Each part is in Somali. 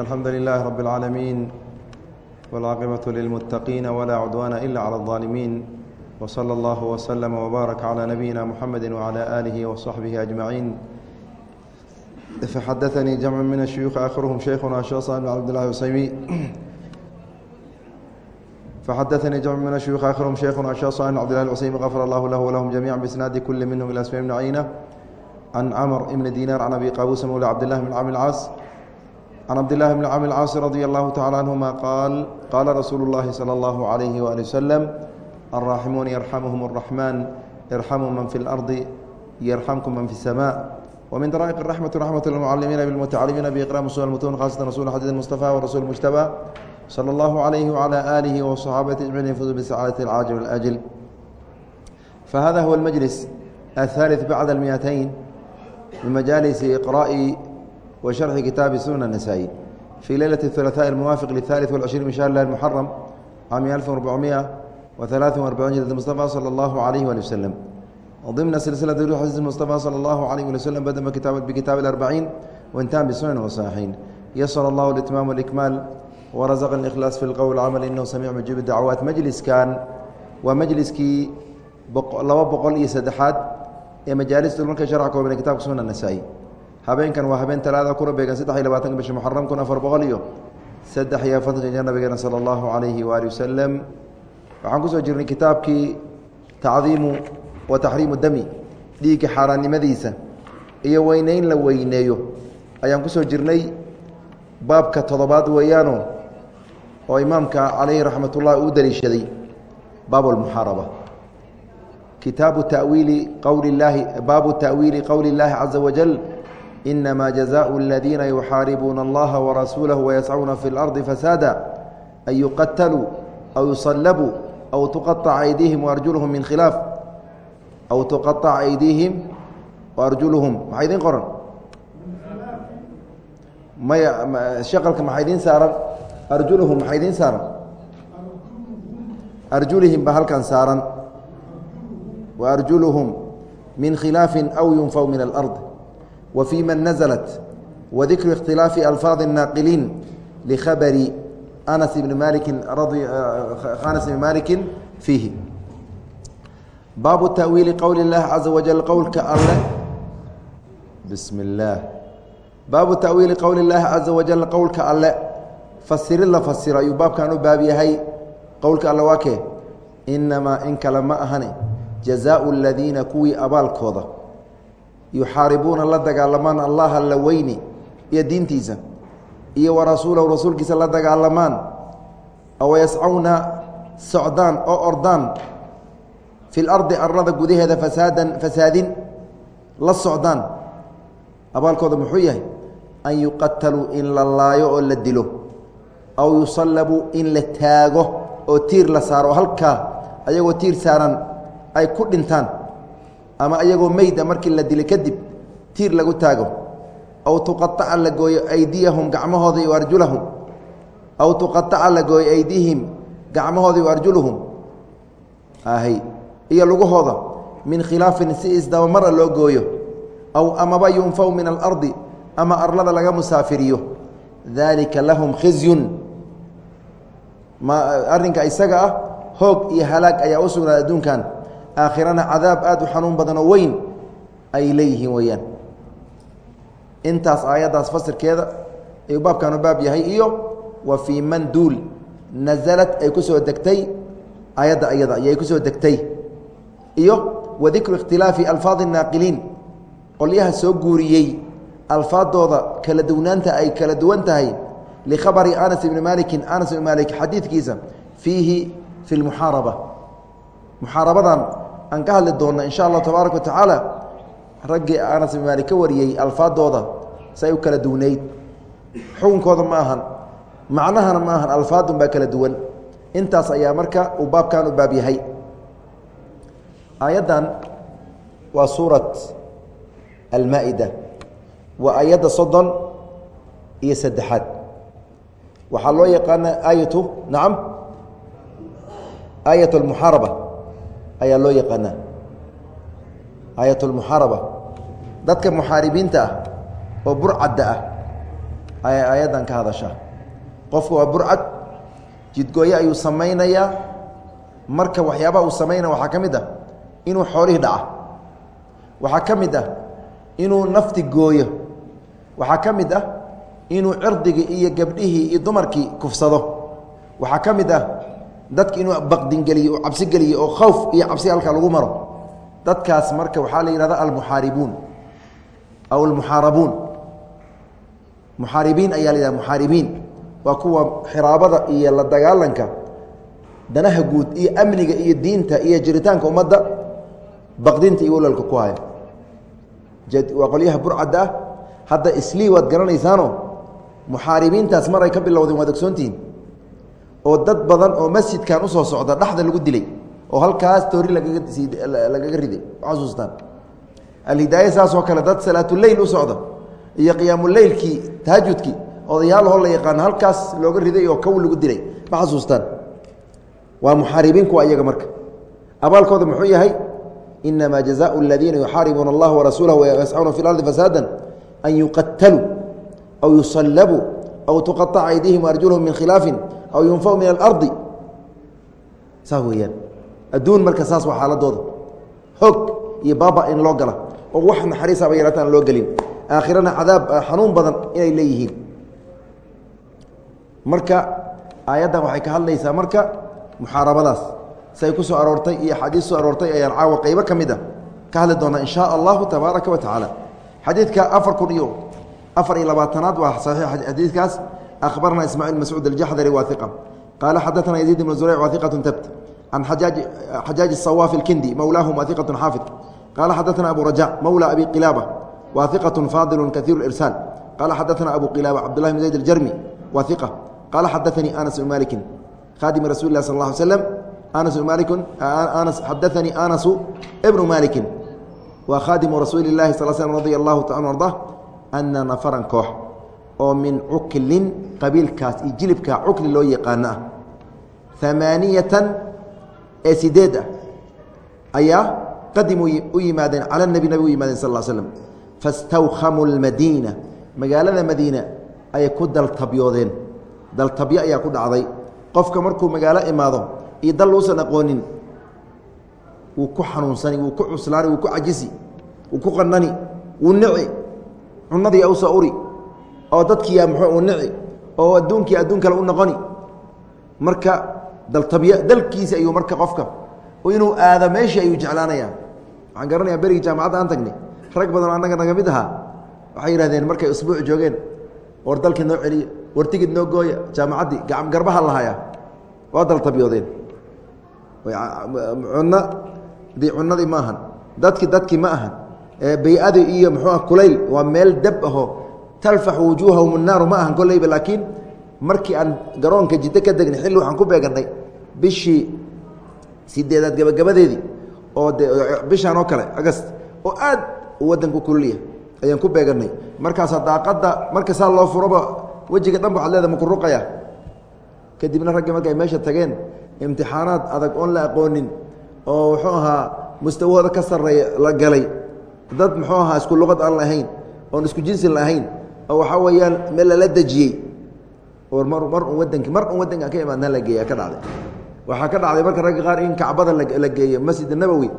الحمد لله رب العالمين والعاقبة للمتقين ولا عدوان إلا على الظالمين وصلى الله وسلم وبارك على نبينا محمد وعلى آله وصحبه أجمعين فحدثني جمع من الشيوخ آخرهم شيخنا الشيخ صالح بن عبد الله العثيمي فحدثني جمع من الشيوخ آخرهم شيخنا الشيخ صالح بن عبد الله العثيمي غفر الله له ولهم جميعا بإسناد كل منهم إلى اسماء بن عيينة عن عمر بن دينار عن أبي قابوس مولى عبد الله بن can cabdillahi bni camr lcaasi radi allahu tacala canhuma qaal qaala rasuulu llaahi sala allahu calayhi waali wasalam alraaximuuna yarxamuhum araxmaan yarxamu man fi lardi yarxamkum man fi samaa wmin daraa'iq raxmatu raxmat lmucalimiina bilmutacalimiina biiqraam su almutuun khaasatan rasuul xadiid mustafa warasuul mujtabaa sala allahu calayhi wacala aalihi wasaxaabati ajmaciin yafuzu bisacaadati alcaajib alaajil fahada huwa almajlis athaalid bacda almiatayn bimajaalisi iqraa'i بعد المئتين من مجالس إقراء وشرح كتاب سنن النسائي في ليلة الثلاثاء الموافق للثالث والعشرين من شهر الله المحرم عام 1443 جلد المصطفى صلى الله عليه وآله وسلم ضمن سلسلة روح حديث المصطفى صلى الله عليه وسلم بدأ كتاب بكتاب الأربعين وانتهى بسنن وصحيحين يسر الله الإتمام والإكمال ورزق الإخلاص في القول والعمل إنه سميع مجيب الدعوات مجلس كان ومجلسكي لaba boqol iyo saddexaad ee majaalista marka sharca kooban kitabka sunna nasaa-i habeenkan waa habeen talaada kuna beegan saddex iyo labaatanka bisha muxaram kun afar boqol iyo saddex iyo afartanka nabigeena sala allahu calayhi waali wasalam waxaan ku soo jirnay kitaabkii tacdiimu wa taxriimu dami dhiigga xaaraannimadiisa iyo weyneyn la weyneeyo. Ayaan ku soo jirnay baabka toddobaad weeyaano oo imaamka caleyhi raxmat ullahi uu daliishaday baab lmuxaaraba kitaabu tawiili qowli illaahi baabu ta'wiili qowli illaahi caza wajal inama jazaءu اladiina yuxaaribuuna allaha warasuulahu wayascuuna fi اlardi fasaada an yuqataluu aw yusalabuu aw tuqaطaca aydiihim waarjuluhum min khilaaf aw tuqaطaca aydiihim waarjuluhum maxaa idin qoran maya shaqalka maxaa idiin saaran arjuluhum maxaa idiin saaran arjulihim ba halkan saaran وأرجلهم من خلاف أو ينفوا من الأرض وفي من نزلت وذكر اختلاف ألفاظ الناقلين لخبر أنس بن مالك رضي أنس بن مالك فيه باب تأويل قول الله عز وجل قولك الله بسم الله باب تأويل قول الله عز وجل قولك الله فسر الله فسر أي باب كانوا بابي هي قولك الله واكه إنما إنك لما أهني jazaau aladiina kuwii abaalkooda yuxaaribuuna la dagaalamaan allaha la weyni iyo diintiisa iyo wa rasuulahu rasuulkiisa la dagaalamaan oo yascawna socdaan oo ordaan fi lardi arlada gudaheeda fasaadan fasaadin la socdaan. Abaalkooda muxuu yahay an yuqataluu in la laayo oo la dilo aw yusallabuu in la taago oo tiir la saaro. Halkaa ayagoo tiir saaran ay ku dhintaan ama ayagoo meyda markii la dilay kadib tiir lagu taago. Aw tuqaaca la gooyo aydiyahum gacmahooda iyo arjulahum aw tuqaaca la gooyo aydihim gacmahooda iyo arjuluhum. Ahy iyo lugahooda min khilaafin si isdabamara loo gooyo. Aw amaba yunfaw min alardi ama arlada laga musaafiriyo. Daalika lahum khizyun. Ma arrinka isaga ah hoog iyo halaag ayaa u sugnaaday adduunkan aakhirana cadaab aad u xanuun badan oo weyn ay leeyihiin weeyaan. Intaas aayaddaas fasirkeeda ayuu baabkaanu baab yahay iyo wa fii man duul nasalad ay ku degtay aayadda ayada ayay ku soo degtay. Iyo wa dikru ikhtilaafi alfaadi الnaaqiliin qolyaha soo guuriyey alfaadooda kala duwnaanta ay kala duwan tahay likhabari anas ibni malikin anas ibni malik xadiidkiisa fiihi fi lmuxaaraba muxaarabadan aan ka hadli doonna in sha allah tabaaraka wa tacaala raggii anas ibn maalik ka wariyey alfaadooda say u kala duwnayd xukunkooda ma ahan macnahana ma ahan alfaadun baa kala duwan. Intaas ayaa marka uu baabkan u baab yahay. Aayaddan waa suurat almaa-ida waa aayadda soddon iyo saddexaad. Waxaa loo yaqaana aayatu nacam aayat almuxaaraba ayaa loo yaqaanaa aayat lmuxaaraba dadka muxaaribiinta ah oo burcadda ah ayay aayaddan ka hadashaa qofku waa burcad jidgooye ayuu samaynayaa. Marka waxyaabaha uu samaynaya waxaa ka mid ah inuu xoolihii dhaca. Waxaa ka mid ah inuu nafti gooyo. Waxaa ka mid ah inuu cirdigii iyo gabdhihii iyo dumarkii kufsado. Waxaa ka mid ah dadki inuu baqdingeliyo oo cabsi geliyo oo khawf iyo cabsi halkaa lagu maro. Dadkaas marka waxaa la yihahda almuxaaribuun aw almuxaarabuun muxaaribiin ayaa la yihahda muxaaribiin waa kuwa xiraabada iyo la dagaalanka danaha guud iyo amniga iyo diinta iyo jiritaanka ummadda baqdinta iyo walalka ku haya. Waa qolyaha burcadda ah. Hadda islii waad garanaysaano muxaaribiintaas mar ay ka bilowdeen waad ogsoontihiin oo dad badan oo masjidkan u soo socda dhexda lagu dilay oo halkaas toori lagagalagaga riday xasuustaan alhidaaya saasoo kale dad salaatuleyl u socda iyo qiyaamuleylkii tahajudkii odayaalahoo la yaqaano halkaas looga riday oo kow lagu dilay ma xasuustaan waa muxaaribiin kuwa iyaga marka. Abaalkooda muxuu yahay inamaa jazaau aladiina yuxaaribuuna allaha warasuulah wayascuuna fi lardi fasaada an yuqataluu aw yusalabuu aw tuqaطaca aydihim arjulhum min khilaafin aw yunfaw min alardi saas weeyaan adduun marka saas waa xaaladooda hoog iyo baaba in loo gala oo wax naxariisaba yaraata aan loo gelin aakhirana cadaab xanuun badan inay leeyihiin marka aayaddan waxay ka hadlaysaa marka muxaarabadaas say ku soo aroortay iyo axaadiis soo aroortay ayaan caawa qeybo ka mid a ka hadli doonaa in shaa allahu tabaaraka wa tacaala xadiidka afar kun iyo afar iyo labaatanaad waa saxiix xadiidkaas akhbarana ismaaciil mascuud aljaxdari waa iqa qaala xadaثana yaziid ibn zurayc waa iqatu tabt can xajaaj الصawaafi اlkindi mowlaahum waa iqatu xaafid qaala xadaثana abu rajac mowla abi qilaaba waa iqaة faadilu kahiiru اirsaal qaala xadaثana abu qilaaba cabdullahi bn zayd اljarmi waa iqa qaala xadaثanii anas bn maliki khadimi rasuli lah sal ه alay slm anas malik anas xadaثanii anasu bnu maliki waa khaadimu rasuuli اlahi sal slm radi allahu taala arda ana nafaran koox oo min cuklin qabiilkaas iyo jilibkaa cukli loo yaqaano ah. Amaaniyatan ee sideed ah ayaa qadim u yimaadeen cala nebi nabig u yimaadeen sal slm fastawkhamuu اlmadiina magaalada madiina ayay ku daltabyoodeen. Daltabyo ayaa ku dhacday. Qofka markuu magaalo imaado iyo dal uusan aqoonin wuu ku xanuunsani wuu ku cuslaani wuu ku cajisi wuu ku qanani wuu nici cunadii awsa uri oo dadkiiya muxuu u nici oo adduunkii adduun kale u noqoni. Marka daltabyo dalkiisi ayuu marka qofka inuu aado meeshii ayuu jeclaanaya waxaan garanayaa berigii jaamacadda aan tagnay. Rag badan oo annaga naga mid ahaa waxay yidhahdeen markay usbuuc joogeen war dalkii noo celiya war noo gooya jaamacaddii gacam garbaha lahaya waa daltabyoodeen cunno dii cunadii ma ahan dadki dadkii ma ahan bay-adi iyo muxuua kulayl waa meel dab aho talfax wujuuhahum naaru ma ahan kolleyba laakiin markii aan garoonka jiddo ka degnay xilli waxaan ku beegannay bishii sideedaad gabagabadeedii oo de bishaan oo kale agast oo aad waddanku kulliya ayaan ku beegannay. Markaasaa daaqadda marka loo furoba wejiga dhan ba waxad leeda makuruqaya kadibna raggi marka meesha tageen imtixaanaad adag oon la aqoonin oo muxuu ahaa mustawahooda ka sarreeya la galay. Dad muxuu ahaa isku luqad aan lahayn oon isku jinsi lahayn oo waxaa weeyaan meel lala dejiyey. Or mar un wadanki mar un wadanka ka imaadna la geeya ka dhacday. Waxaa ka dhacday marka ragga qaar in kacbada la geeyo masjid nabowi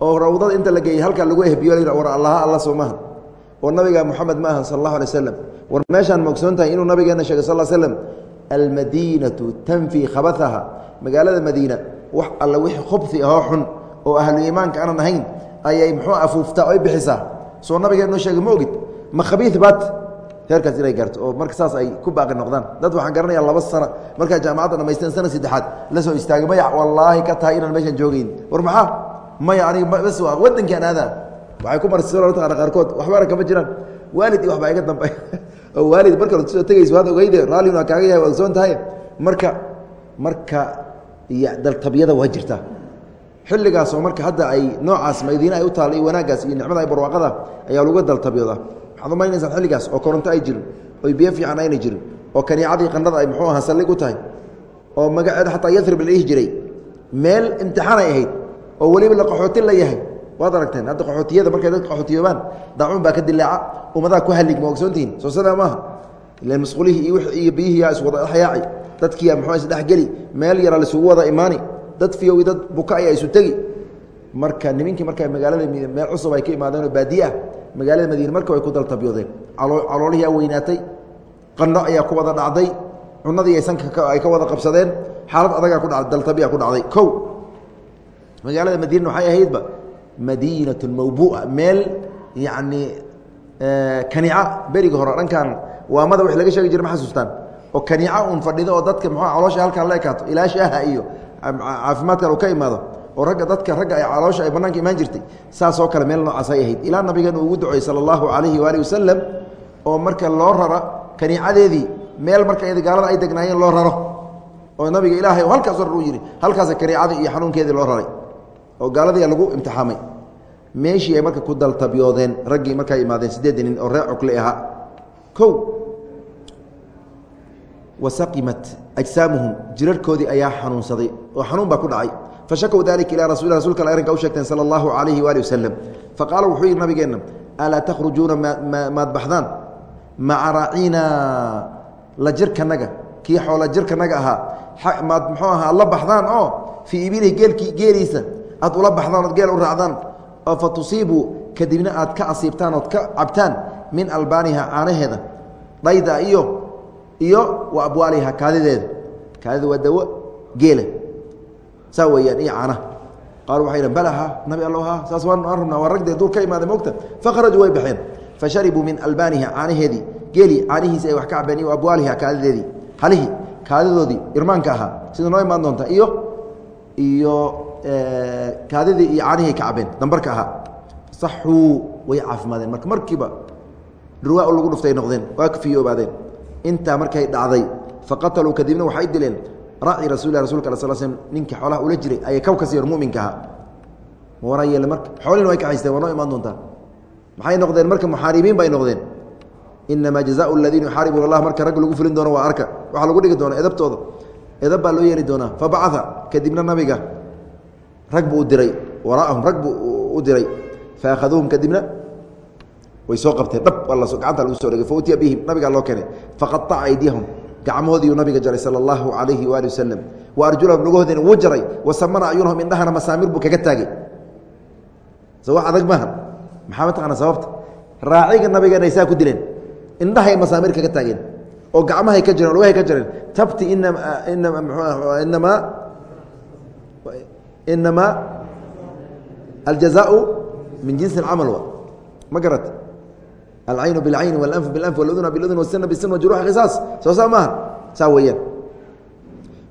oo rawdada inta la geeyey halkaa lagu ehbiyo war allaha alla soo maaha oo nabiga moxamed ma aha sal allahu alay wasalam war meeshaan ma ogsoon tahay inuu nabigeena sheegay sal slam almadiinatu tanfii khabaaha magaalada madiina wax alla wixii khubsi ahoo xun oo ahlu iimaanka aanan ahayn ayay muxuu afuuftaa oy bixisaa. Soo nabigeenoo sheegay ma ogid ma khabii baat heerkaas inay gaarto oo marka saas ay ku baaqi noqdaan. Dad waxaan garanaya laba sano markaa jaamacadda dhamaysteen sana saddexaad la soo istaagay. Maya wallaahi ka tahay inaan meeshaan joogeyn war maxaa? Maya aniga bas waa waddankaan aadaa. Waxay ku marsiso taqaana qaarkood waxbana kama jiraan. Waalid iyo waxbaa iga dambe oo waalid marka soo tegayso waad ogeyde raallina kaaga yahay ogsoon tahay. Marka marka iyo daltabyada waa jirtaa xilligaasoo marka hadda ay noocaas madiine ay u taalla iyo wanaaggaas iyo nicmada ay barwaaqada ayaa lagu daltabyoodaa waxaad umaynaysaan xilligaas oo koronto ay jirin oy biyo fiican ayna jirin oo kaniicadii qandhada ay muxuu ahaa sallig u tahay oo magaceeda xataa yarib la dhihi jiray meel imtixaan ay ahayd oo weliba la qaxootin la yahay waad aragteen hadda qaxootiyada markay dadka qaxootiyoobaan daacuun baa ka dilaaca ummadaha ku hallig ma ogsoontihiin soo sidaa maaha. Ilan masquulihii iyo iyo biyihiiyaa iswada dhexyaaci dadkiiyaa muxuu isdhexgeli meel yaraa laisugu wada imaani dad fiyowi dad buka ayaa isu tegi. Marka nimankii marka magaalada meel cusub ay ka imaadeenoo baadiye ah magaalada madiine marka way ku daltabyoodeen caloolihiiaa weynaatay. Qandho ayaa ku wada dhacday. Cunadii ay sanka ay ka wada qabsadeen. Xaalad adagaa daltabiya ku dhacday. Kow magaalada madiina waxay ahaydba madiinat mawbuua meel yacni kanica beriga hore dhankan waamada wax laga sheegi jira ma xasuustaan? Oo kanica un fadhido oo dadka muxua caloosha halkaan la ekaato ilaa shaaha iyo caafimaadkan uu ka imaado oo ragga dadka ragga ay caloosha ay banaanka imaan jirtay saas oo kale meel noocaas ay ahayd. Ilaa nabigan uu ugu ducey sala allahu calayhi waalihi wasalam oo marka loo rara kaniicadeedii meel marka gaalada ay degnaayeen loo raro. Oo nabiga ilaahay halkaas rar uu yidhi halkaasa kaniicadii iyo xanuunkeedii loo raray. Oo gaaladii lagu imtixaamay. Meeshii ay marka ku daltabyoodeen raggii markaa imaadeen siddeedii nin oo reer cukli ahaa. Kow wasaqimat ajsaamuhum jirarhkoodii ayaa xanuunsaday oo xanuun baa ku dhacay fashakow dalika ilaa rasul rasulka al arrinka u sheegteen sala allahu calayhi waali wasalam faqaala wuxuu yidhi nabigeenna alaa takhrujuuna maad baxdaan maca raacina la jirkanaga kii xoola jirkanaga ahaa maad muxuu ahaa la baxdaan oo fii ibilihi geelkii geeliisa aad ula baxdaan ood geel u raacdaan oo fa tusiibuu kadibna aad ka asiibtaan ood ka cabtaan min albaaniha caanaheeda dhayda iyo iyo wa abwaaliha kaadideeda kaadida waa dawo geela saa weeyaan iyo caanaha qaalu waxay dhn balaha nabi allo ha saas waan aan rabnaa waa ragdee duur ka imaada mogta fakharajuu way baxeen. Fasharibuu min albaaniha caanaheedii. Geeli caanihiisi ay wax ka cabeen iyo abwaaliha kaadideedii. Halihii kaadidoodii irmaanka ahaa. Sida noo imaan doonta iyo iyo kaadidii iyo caanihii ka cabeen dambarka ahaa. Saxuu way caafimaadeen. Marka markiiba dhurwaa lagu dhuftay noqdeen waa kafiyoobaadeen. Intaa markay dhacday faqataluu kadibna waxay dileen raaci rasulilah rasulka sal slm ninkii xoolaha ula jiray ayay kaw ka sii hor muminka ahaa ma waraa yeele marka xoolihina way kaxaysteen waa noo imaan doontaa. Maxay noqdeen? Marka muxaaribiin bay noqdeen. Inamaa jazaau aladiina yuxaaribuuna allah marka rag lagu fulin doono waa arka. Waxaa lagu dhigi doona edabtooda. Edab baa loo yeeli doonaa. Fabacaa kadibna nabiga. Rag buu u diray waraahum rag buu u diray. Faakhaduuhum kadibna way soo qabteen. Dhab gacanta lagu so dhegay fautiya bihim nabigaa loo keenay. Faqaaca aydiyahum gacmahoodiiuu nabiga jaray sala allahu calayhi waali wasalam wa arjulahum lugahoodiina wuu jaray wasamana acyunahum indhahana masaamir buu kaga taagay. So adag maaha maxaa mataqaana sababta raaciga nabigeena saa ku dileen. Indhahay masaamir kaga taageen. Oo gacmahay ka jireen lugahay ka jireen. Tabti inama inama inamaa inamaa aljazaau min jinsi اcamal ma garat alcaynu biاlcayni walanfu bilanf waladuna biladun wasina bisin wajruxa qisaas soo saa maaha? Saa weeyaan.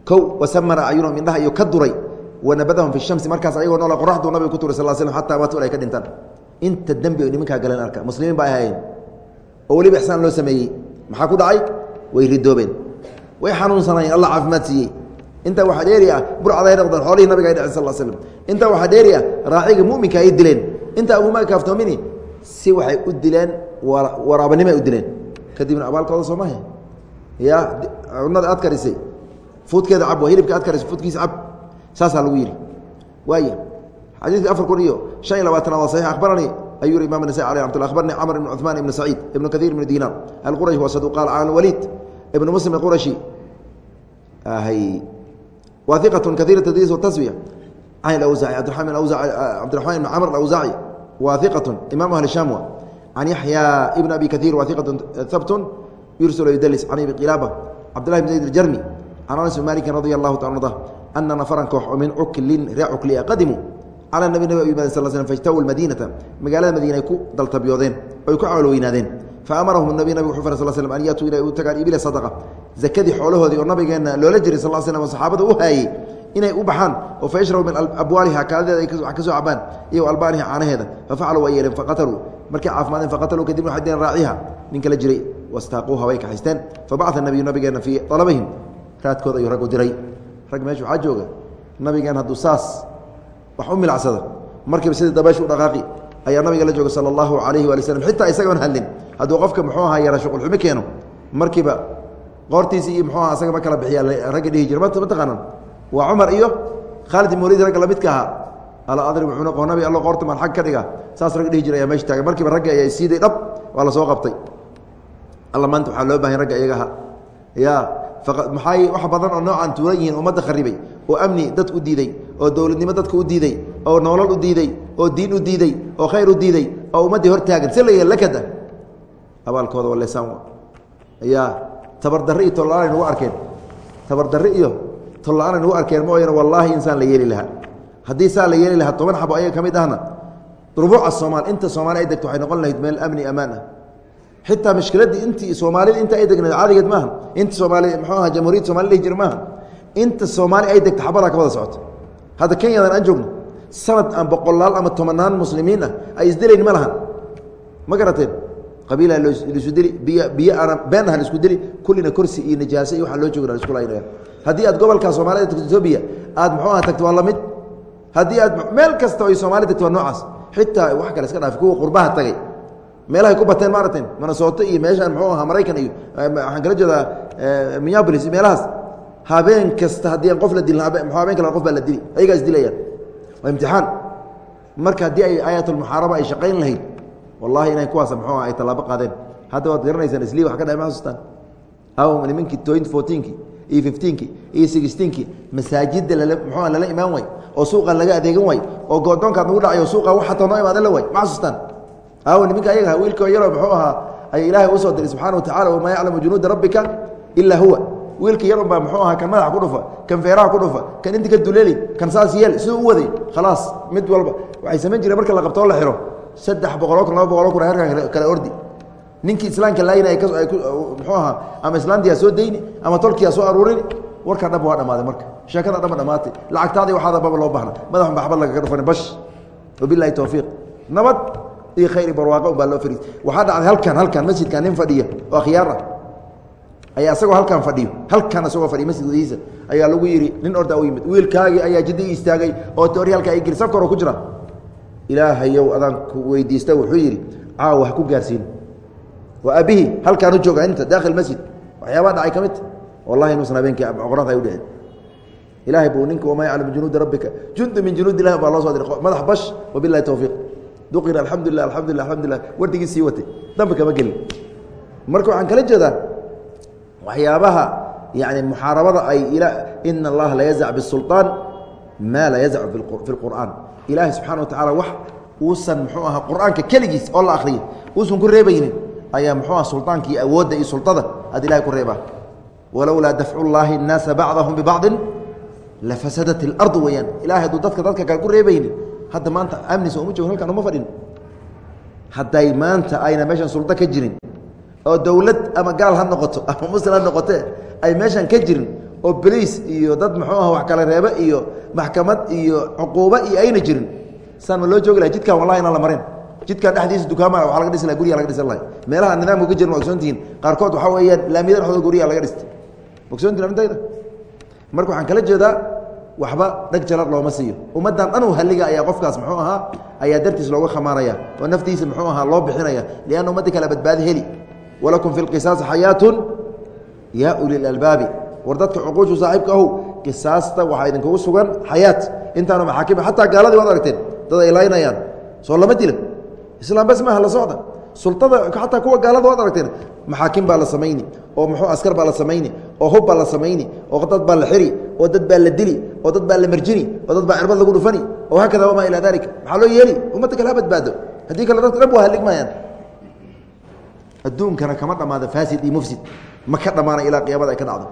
Kow wasamara acyunahum indhaha iyo ka duray wanabadahum fi shamsi markaas ayagoo noola qoraxduu nabiga ku turay sal slm xataa maatu ay ka dhintaan. Inta dembi ay nimankaa galeen arka muslimiin ba ay ahaayeen. Oo weliba ixsaan loo sameeyey. Maxaa ku dhacay? Way ridoobeen. Way xanuunsanaayeen allah caafimaad siiyey. Intaa waxaa dheeri ah burcaday noqdeen xoolihii nabiga ay dhaceen sal slm intaa waxaa dheeri ah raaciga muminka ay dileen. Intaa uguma kaaftoomini si waxay u dileen waraabanimo ay u dileen. Kadibna abaalkooda soo mahe ya cunada aad karisay. Fuudkeeda cab hilibka aad karisay fuudkiisa cab. Saasaa lagu yidhi. Waaya xadiidka afar kun iyo shan iyo labaatanaad waa saxiix akhbaranii ayuu yihi imam nasai aleh ramat akhbarni camr ibn cuثmaan ibn saciid ibn kaiir ibn diinaar. Alqurashi wa saduq qaal can waliid. Ibn muslim alqurashi wa iqatu kaiira tadriis wataswiya can awzaci abdiraman cabdiraxmaan ibn camr alawzaci wa iqatu imam ahli sham can yaxya ibn abi kaiir wa iqatu habtun yursul yudlis can abi qilaaba cabdillahi bn zayd aljarmi can anas maliki radi allahu taala arda ana nafaran koox oo min cuklin ree cuklia qadimuu cala nabi nabig yimad sal slm fajtawu lmadiinata magaalada madiina ay ku daltabyoodeen oy ku cawlweynaadeen faamarahum nabi nabig wuxuu fara sal slm an yaatuu inay u tagaan ibila sadaqa zakadii xoolahoodii oo nabigeenna loola jiray sal slm oo saxaabada u haayey inay u baxaan oo fa yashrabu min abwaaliha kaadadeeda ay wax ka soo cabaan iyo albaaniha caanaheeda. Fafacaluu waa yeeleen faqataluu markay caafimaadeen faqataluu kadibna waxay dileen raaciha. Ninka la jiray wastaaquuha way kaxaysteen fabacaa nabiyu nabigeenna fii alabihim raadkooda ayuu rag u diray. Rag meesha waxaa jooga nabigeen hadduu saas wax u milacsada markiiba sidii dabayshu u dhaqaaqi ayaa nabiga la jooga sala allahu calayhi waali slm xitaa isagoon hadlin hadduu qofka muxuu ahaa yara shuqulxumi keeno? Markiiba qoortiisi iyo muxuu aha asaga ma kala bixiyaa ragga dhihi jira ma taqaanaan waa cumar iyo khaalid waliid ragga lamidka ahaa. Ala adrib wuxuu noqo nabi allo qoorta maan xag ka dhiga. Saas ragga dhihi jira ayaa meesha taagan. Markiiba ragga ayaa siiday dhab waa la soo qabtay. Alla maanta waxaa loo bahay ragga iyagaha ya maxay wax badan oo noocaan tuulan yihiin ummadda kharibay? Oo amni dad u diiday oo dowladnimo dadka u diiday oo nolol u diiday oo diin u diiday oo khayr u diiday oo ummaddii hortaagan si la lakada. Abaalkooda walesan ya tabardarre iyo tolla-aanay nagu arkeen. Tabardarre iyo tolla-aanay nagu arkeen mooyane wallaahi insaan la yeeli lahaa. Haddii saa la yeeli lahaa toban xabo ayaga ka mid ahna. Rubuuca soomaal inta soomaali ay degto waxay noqon lahayd meel amni amaan ah. Xitaa mashkiladii intii soomaalida inta ay degnayd caadigeed maaha inta soomaali muxuu aha jamhuuriyad somali dhihi jira maaha inta soomaali ay degto xabadaa ka wada socoto. Hadda kenyadan aan joogno sanad aan boqolaal ama tobanaan muslimiin ah ay isdilayn ma lahan. Ma garateen qabiilaa laisu dili biy biyo aana been aha la isku dili kullina kursi iyo nijaase iyo waxaa loo jooga la isku laynaya haddii aad gobolka soomaalida etoobiya aad muxuu aha tagto waa la mid. Haddii aad meel kasta ay soomaali tagto waa noocaas. Xitaa wax kale iska dhaafi kuwa qurbaha tagay. Meelahay ku bateen maaragten minnesooto iyo meeshaan muxuu ahaa maraykan iyo waxaan kala jeedaa minneabolis iyo meelahaas. Habeen kasta haddii aan qof la dilin habeen kale qof baa la dili ayagaa isdilayaan waa imtixaan. Marka haddii ay aayatulmuxaaraba ay shaqayn lahayd wallahi inay kuwaas muxuu ay tallaabo qaadeen. Hadda waad garanaysaan islii wax ka dhaay ma xasustaan aw nimankii fourteenki iyo fifteenki iyo sixteenki masaajidda lala muxuu lala imaan way oo suuqa laga adeegan way oo goodoonkaad nagu dhacayo suuqa wax hataa noo imaadan la way ma xasustaan aw niminka ayaga wiilka yaroo muxuu ahaa ay ilaahay u soo diray subxana wa tacala wamaa yaclamu junuuda rabbika ilaa huwa. Wiilka yar un baa muxuu ahaa kan madaxa ku dhufa kan feeraha ku dhufa kan inti ka duleeli kan saas yeel siduu u waday khalaas mid walba waxay samayn jireen marka la qabtoo la xiro saddex boqoloo kun laba boqoloo kun herkan kale ordi. Ninkii islaamka laayina ay muxuu ahaa ama islaantiyaa soo dayni ama tolkiyaa soo aruurini warkaa dhab waa dhamaaday marka. Sheekada dhama dhamaatay. Lacagtaadii waxaada baba loo baahna. Madaxun ba xabad lagaga dhufani bash. Wabilahi towfiiq nabad iyo khayr barwaaqo un baa loo fariis. Waxaa dhacday halkan halkan masjidkan nin fadhiya oo akhyaar ah ayaa isagoo halkan fadhiyo. Halkan isagoo fadhiyo masjid gudihiisa ayaa lagu yidhi nin orda u yimid. Wiilkaagii ayaa jiddi istaagay oo toori halkaa i geli safka hore ku jira ilaahayow adaan ku weydiista wuxuu yidhi caawa ha ku gaarsiin. Waa aabbihi halkaan u jooga inta daakhil masjid waxyaabaa dhacay ka midta wallahi inuusan habeenkii qoraanta ay u dhicin ilaahay buu ninka wamaa yaclamu junuuda rabbika? Jundu min junuud illahi baa loo soo diray madax bash wabilahi towfiiq duqina alxamdulilah alxamdulilah alxamdulilah wardigii sii watay. Dambi kama gelin. Marka waxaan kala jeedaa waxyaabaha yani muxaarabada ay ina allaha la yazac bisulطaan maa la yazacu fi lqur'aan ilaahay subxana watacaala wax uusan muxuu ahaa qur'aanka keligiis oo la akhriyo uusan ku reebaynin ayaa muxuu aha suldaanka iyo awoodda iyo sultada aad ilahay ku reebaa. Walowlaa dafcu llaahi innaasa bacdahum bibacdin la fasadat ilardu weeyaan ilahay hadduu dadka dadka kale ku reebaynin hadda maanta amnisa uma joogin halkan uma fadhin. Hadday maanta ayna meeshan suldo ka jirin oo dowlad ama gaal ha noqoto ama muslim ha noqote ay meeshan ka jirin oo boliis iyo dad muxuu ah wax kala reebe iyo maxkamad iyo cuquubo iyo ayna jirin. Saan ma loo joogi lahay jidkan wallahi inaan la marin. Jidkan dhexdiisa dukaama waa laga dhisi laha gurya laga dhisan lahay meelaha nidaamka ka jirin waa ogsoontihiin qaarkood waxaa weeyaan laamiyada dhexdooda gurya laga dhistay ogsoontihin arrintayda marka waxaan kala jeedaa waxba dheg jarar looma siiyo. Ummaddan dhan u halliga ayaa qofkaas muxuu ahaa ayaa dartiis looga khamaaraya oo naftiisa muxuu ahaa loo bixinaya. Lianna ummadda kale badbaadi heli. Walakum fi lqisaasi xayaatun yaa uli lalbaabi war dadka cuquushu saaxiibka ahow qisaasta waxaa idinkugu sugan xayaat intaanu maxaakim xataa gaaladii waad aragteen dad ay laynayaan. Soo lama dila islaam bas maaha la socda. Sultada xataa kuwa gaalada waad aragteen maxaakim baa la samayni oo muxuu askar baa la samayni oo hub baa la samayni oo dad baa la xiri oo dad baa la dili oo dad baa la marjini oo dad baa cirbad lagu dhufani oo hakada wamaa ilaa dalika maxaa loo yeeli? Ummadda kale ha badbaado. Haddii kale dadka dhan waa haligmayaan adduunkana kama dhamaado faasid iyo mufsid. Ma ka dhamaana ilaa qiyaamada ay ka dhacdo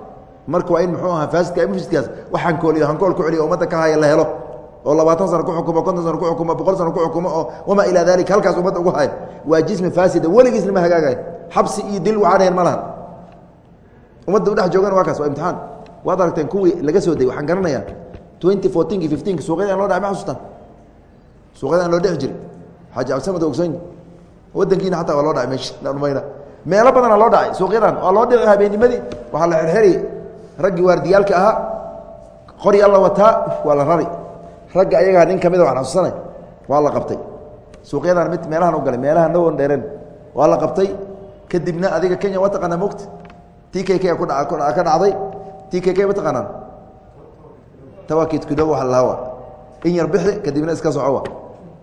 marka waa in muxuu ahaa faasidka mufsidkaas wax hankooliyo hankool ku celiyo ummadda ka haya la helo. Oo labaatan sano ku xukumo konton sano ku xukumo boqol sano ku xukumo oo wamaa ilaa dalika halkaas ummadda ugu haya waa jismi faasida weligiisna ma hagaagayo. Xabsi iyo dil waxaan ahayn ma lahan ummadda udhex joogana waa kaas waa imtixaan. Waad aragteen kuwii laga soo dayy waxaan garanayaa. Twenty fourteenki fifteenki suuqyadaan loo dhacay ma xasustaan suuqyadaan loo dhexi jiray xaaji cabdisamad ogsoyn wadankiina xataa waa loo dhacay meesha mayna meelo badana loo dhacay suuqyadan waa loo dhici habeennimadii waxaa la xerxeri raggii waardiyaalka ahaa qori alla wataa waa la rari. Ragga ayagaa nin kamida waan xasuusanay waa la qabtay. Suuqyadan mid meelahan u galay meelaha nawan dheereen waa la qabtay. Kadibna adiga kenya waa taqaanaa mogta t k k ka dhacday. T ma taqaanaan? Tawakidkudo waa lahawa in yar bixi kadibna iska socowa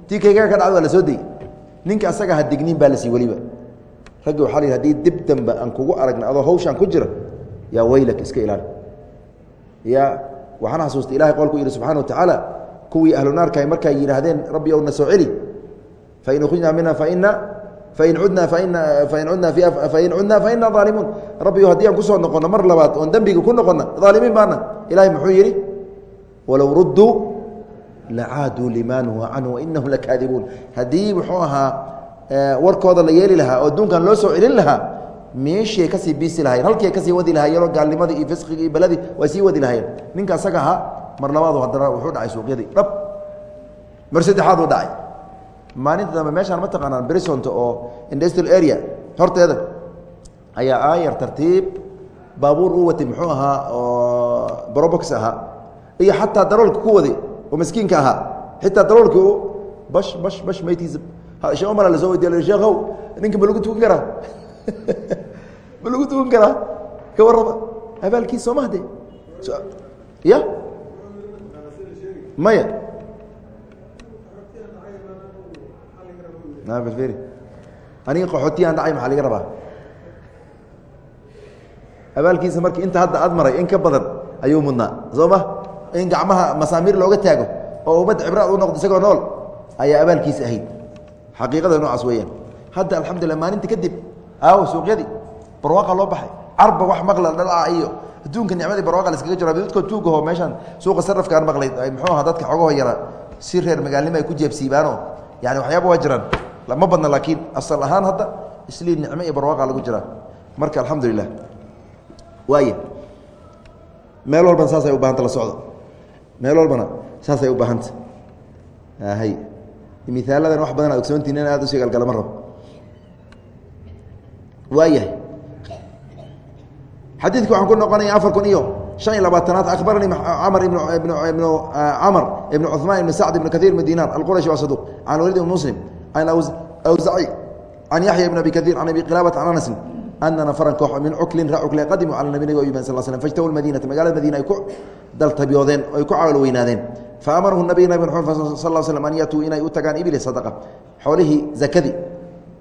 t ka dhacday waa la soo deyey ninka asaga ha digniin baa la sii weliba. Raggi waxaa la yidhi haddii dib dambe aan kugu aragna adoo hawshaan ku jira yaa weylak iska ilaali. Ya waxaan xasuustay ilahay qolku yidhi subxana wa tacaala kuwii ahlu naarkaay markay yidhaahdeen rabbi ow na soo celi. Fain ukrijnaa minha faina fain cudnaa fain cudnaa fain cudnaa faina aalimuun rabbi haddii aan ku soo noqono mar labaad oon dembiga ku noqona aalimiin baana. Ilahay muxuu yidhi walow rudduu lacaaduu lima nuha canhu wainahum lakaadibuun haddii muxuu ahaa warkooda la yeeli lahaa oo adduunkan loo soo celin lahaa meeshii ay ka sii biisi lahayen halkii ay ka sii wadi lahaayeenoo gaalnimadii iyo fisqigii iyo beladii way sii wadi lahaayeen. Ninka asaga ahaa mar labaadu haddana wuxuu dhacay suuqyadii. Dhab! Mar saddexaaduu dhacay. Maalinta dambe meeshaan ma taqaanaan brisonta oo industrial area. Horteeda ayaa aayar tartiib baabuur u watay muxuu ahaa oo brobox ahaa iyo xataa daroolka ku waday oo maskiinka ahaa. Xitaa daroolkii bash bash bash maytiisa shee umara la soo weydiya sheekhow ninka ma lagu tukan karaa ma lagu tukan karaa? Ka warraba? Abaalkiis soo mahde? Ya? Maya? Aniga qaxootiyan dhacay maxaa laga rabaa? Abaalkiisa marki inta hadda aad maray in ka badan ayuu mudnaa. Soo ma? In gacmaha masaamiir looga taago oo ummadda cibraad u noqdo isagoo nool ayaa abaalkiisa ahayd. Xaqiiqada noocaas weeyaan. Hadda alxamdulillah maalinta kadib aaw suuqyadii barwaaqa loo baxay. Carba wax maqla dhalaa iyo adduunka nicmadii barwaaqa la iskaga jiro dadkoo tuugaho meeshaan suuqa sarafkaan maqlay muxuu ahaa dadka xogaho yara si reer magaalnimo ay ku jeebsiibaanoo yani waxyaaba waa jiraan ma badna laakiin asal ahaan hadda islii nicmo iyo barwaaqa lagu jiraa marka alxamdulilah waaya meel walbana saasay u bahanta la socdo. Meel walbana saasay u baahanta. Hay miaaladan wax badan ad ogsoontiin in aad u sii galgalama rabo. Waayahay xadiidka waxaan ku noqonaya afar kun iyo شhan iyo labaatanaad akhbaranii mr ibn camr ibn cuثmaan ibn sacd ibn kaثيir ibn dinar alquraشhi waa saduq can walid ibn muslim an awzaci can yaxya ibn abi kaثيir can abi qilaabat can anasin ana nafaran koox min cuklin ra cukle qadimuu cala nabi nabiga yman sal slm fajtawu madinata magaalada madiina ay ku daltabyoodeen o ay ku caawal weynaadeen faamarahu nabiy nabig mxamed sal l slm an yatuu inay u tagaan ibili sadaqa xoolihii zakadii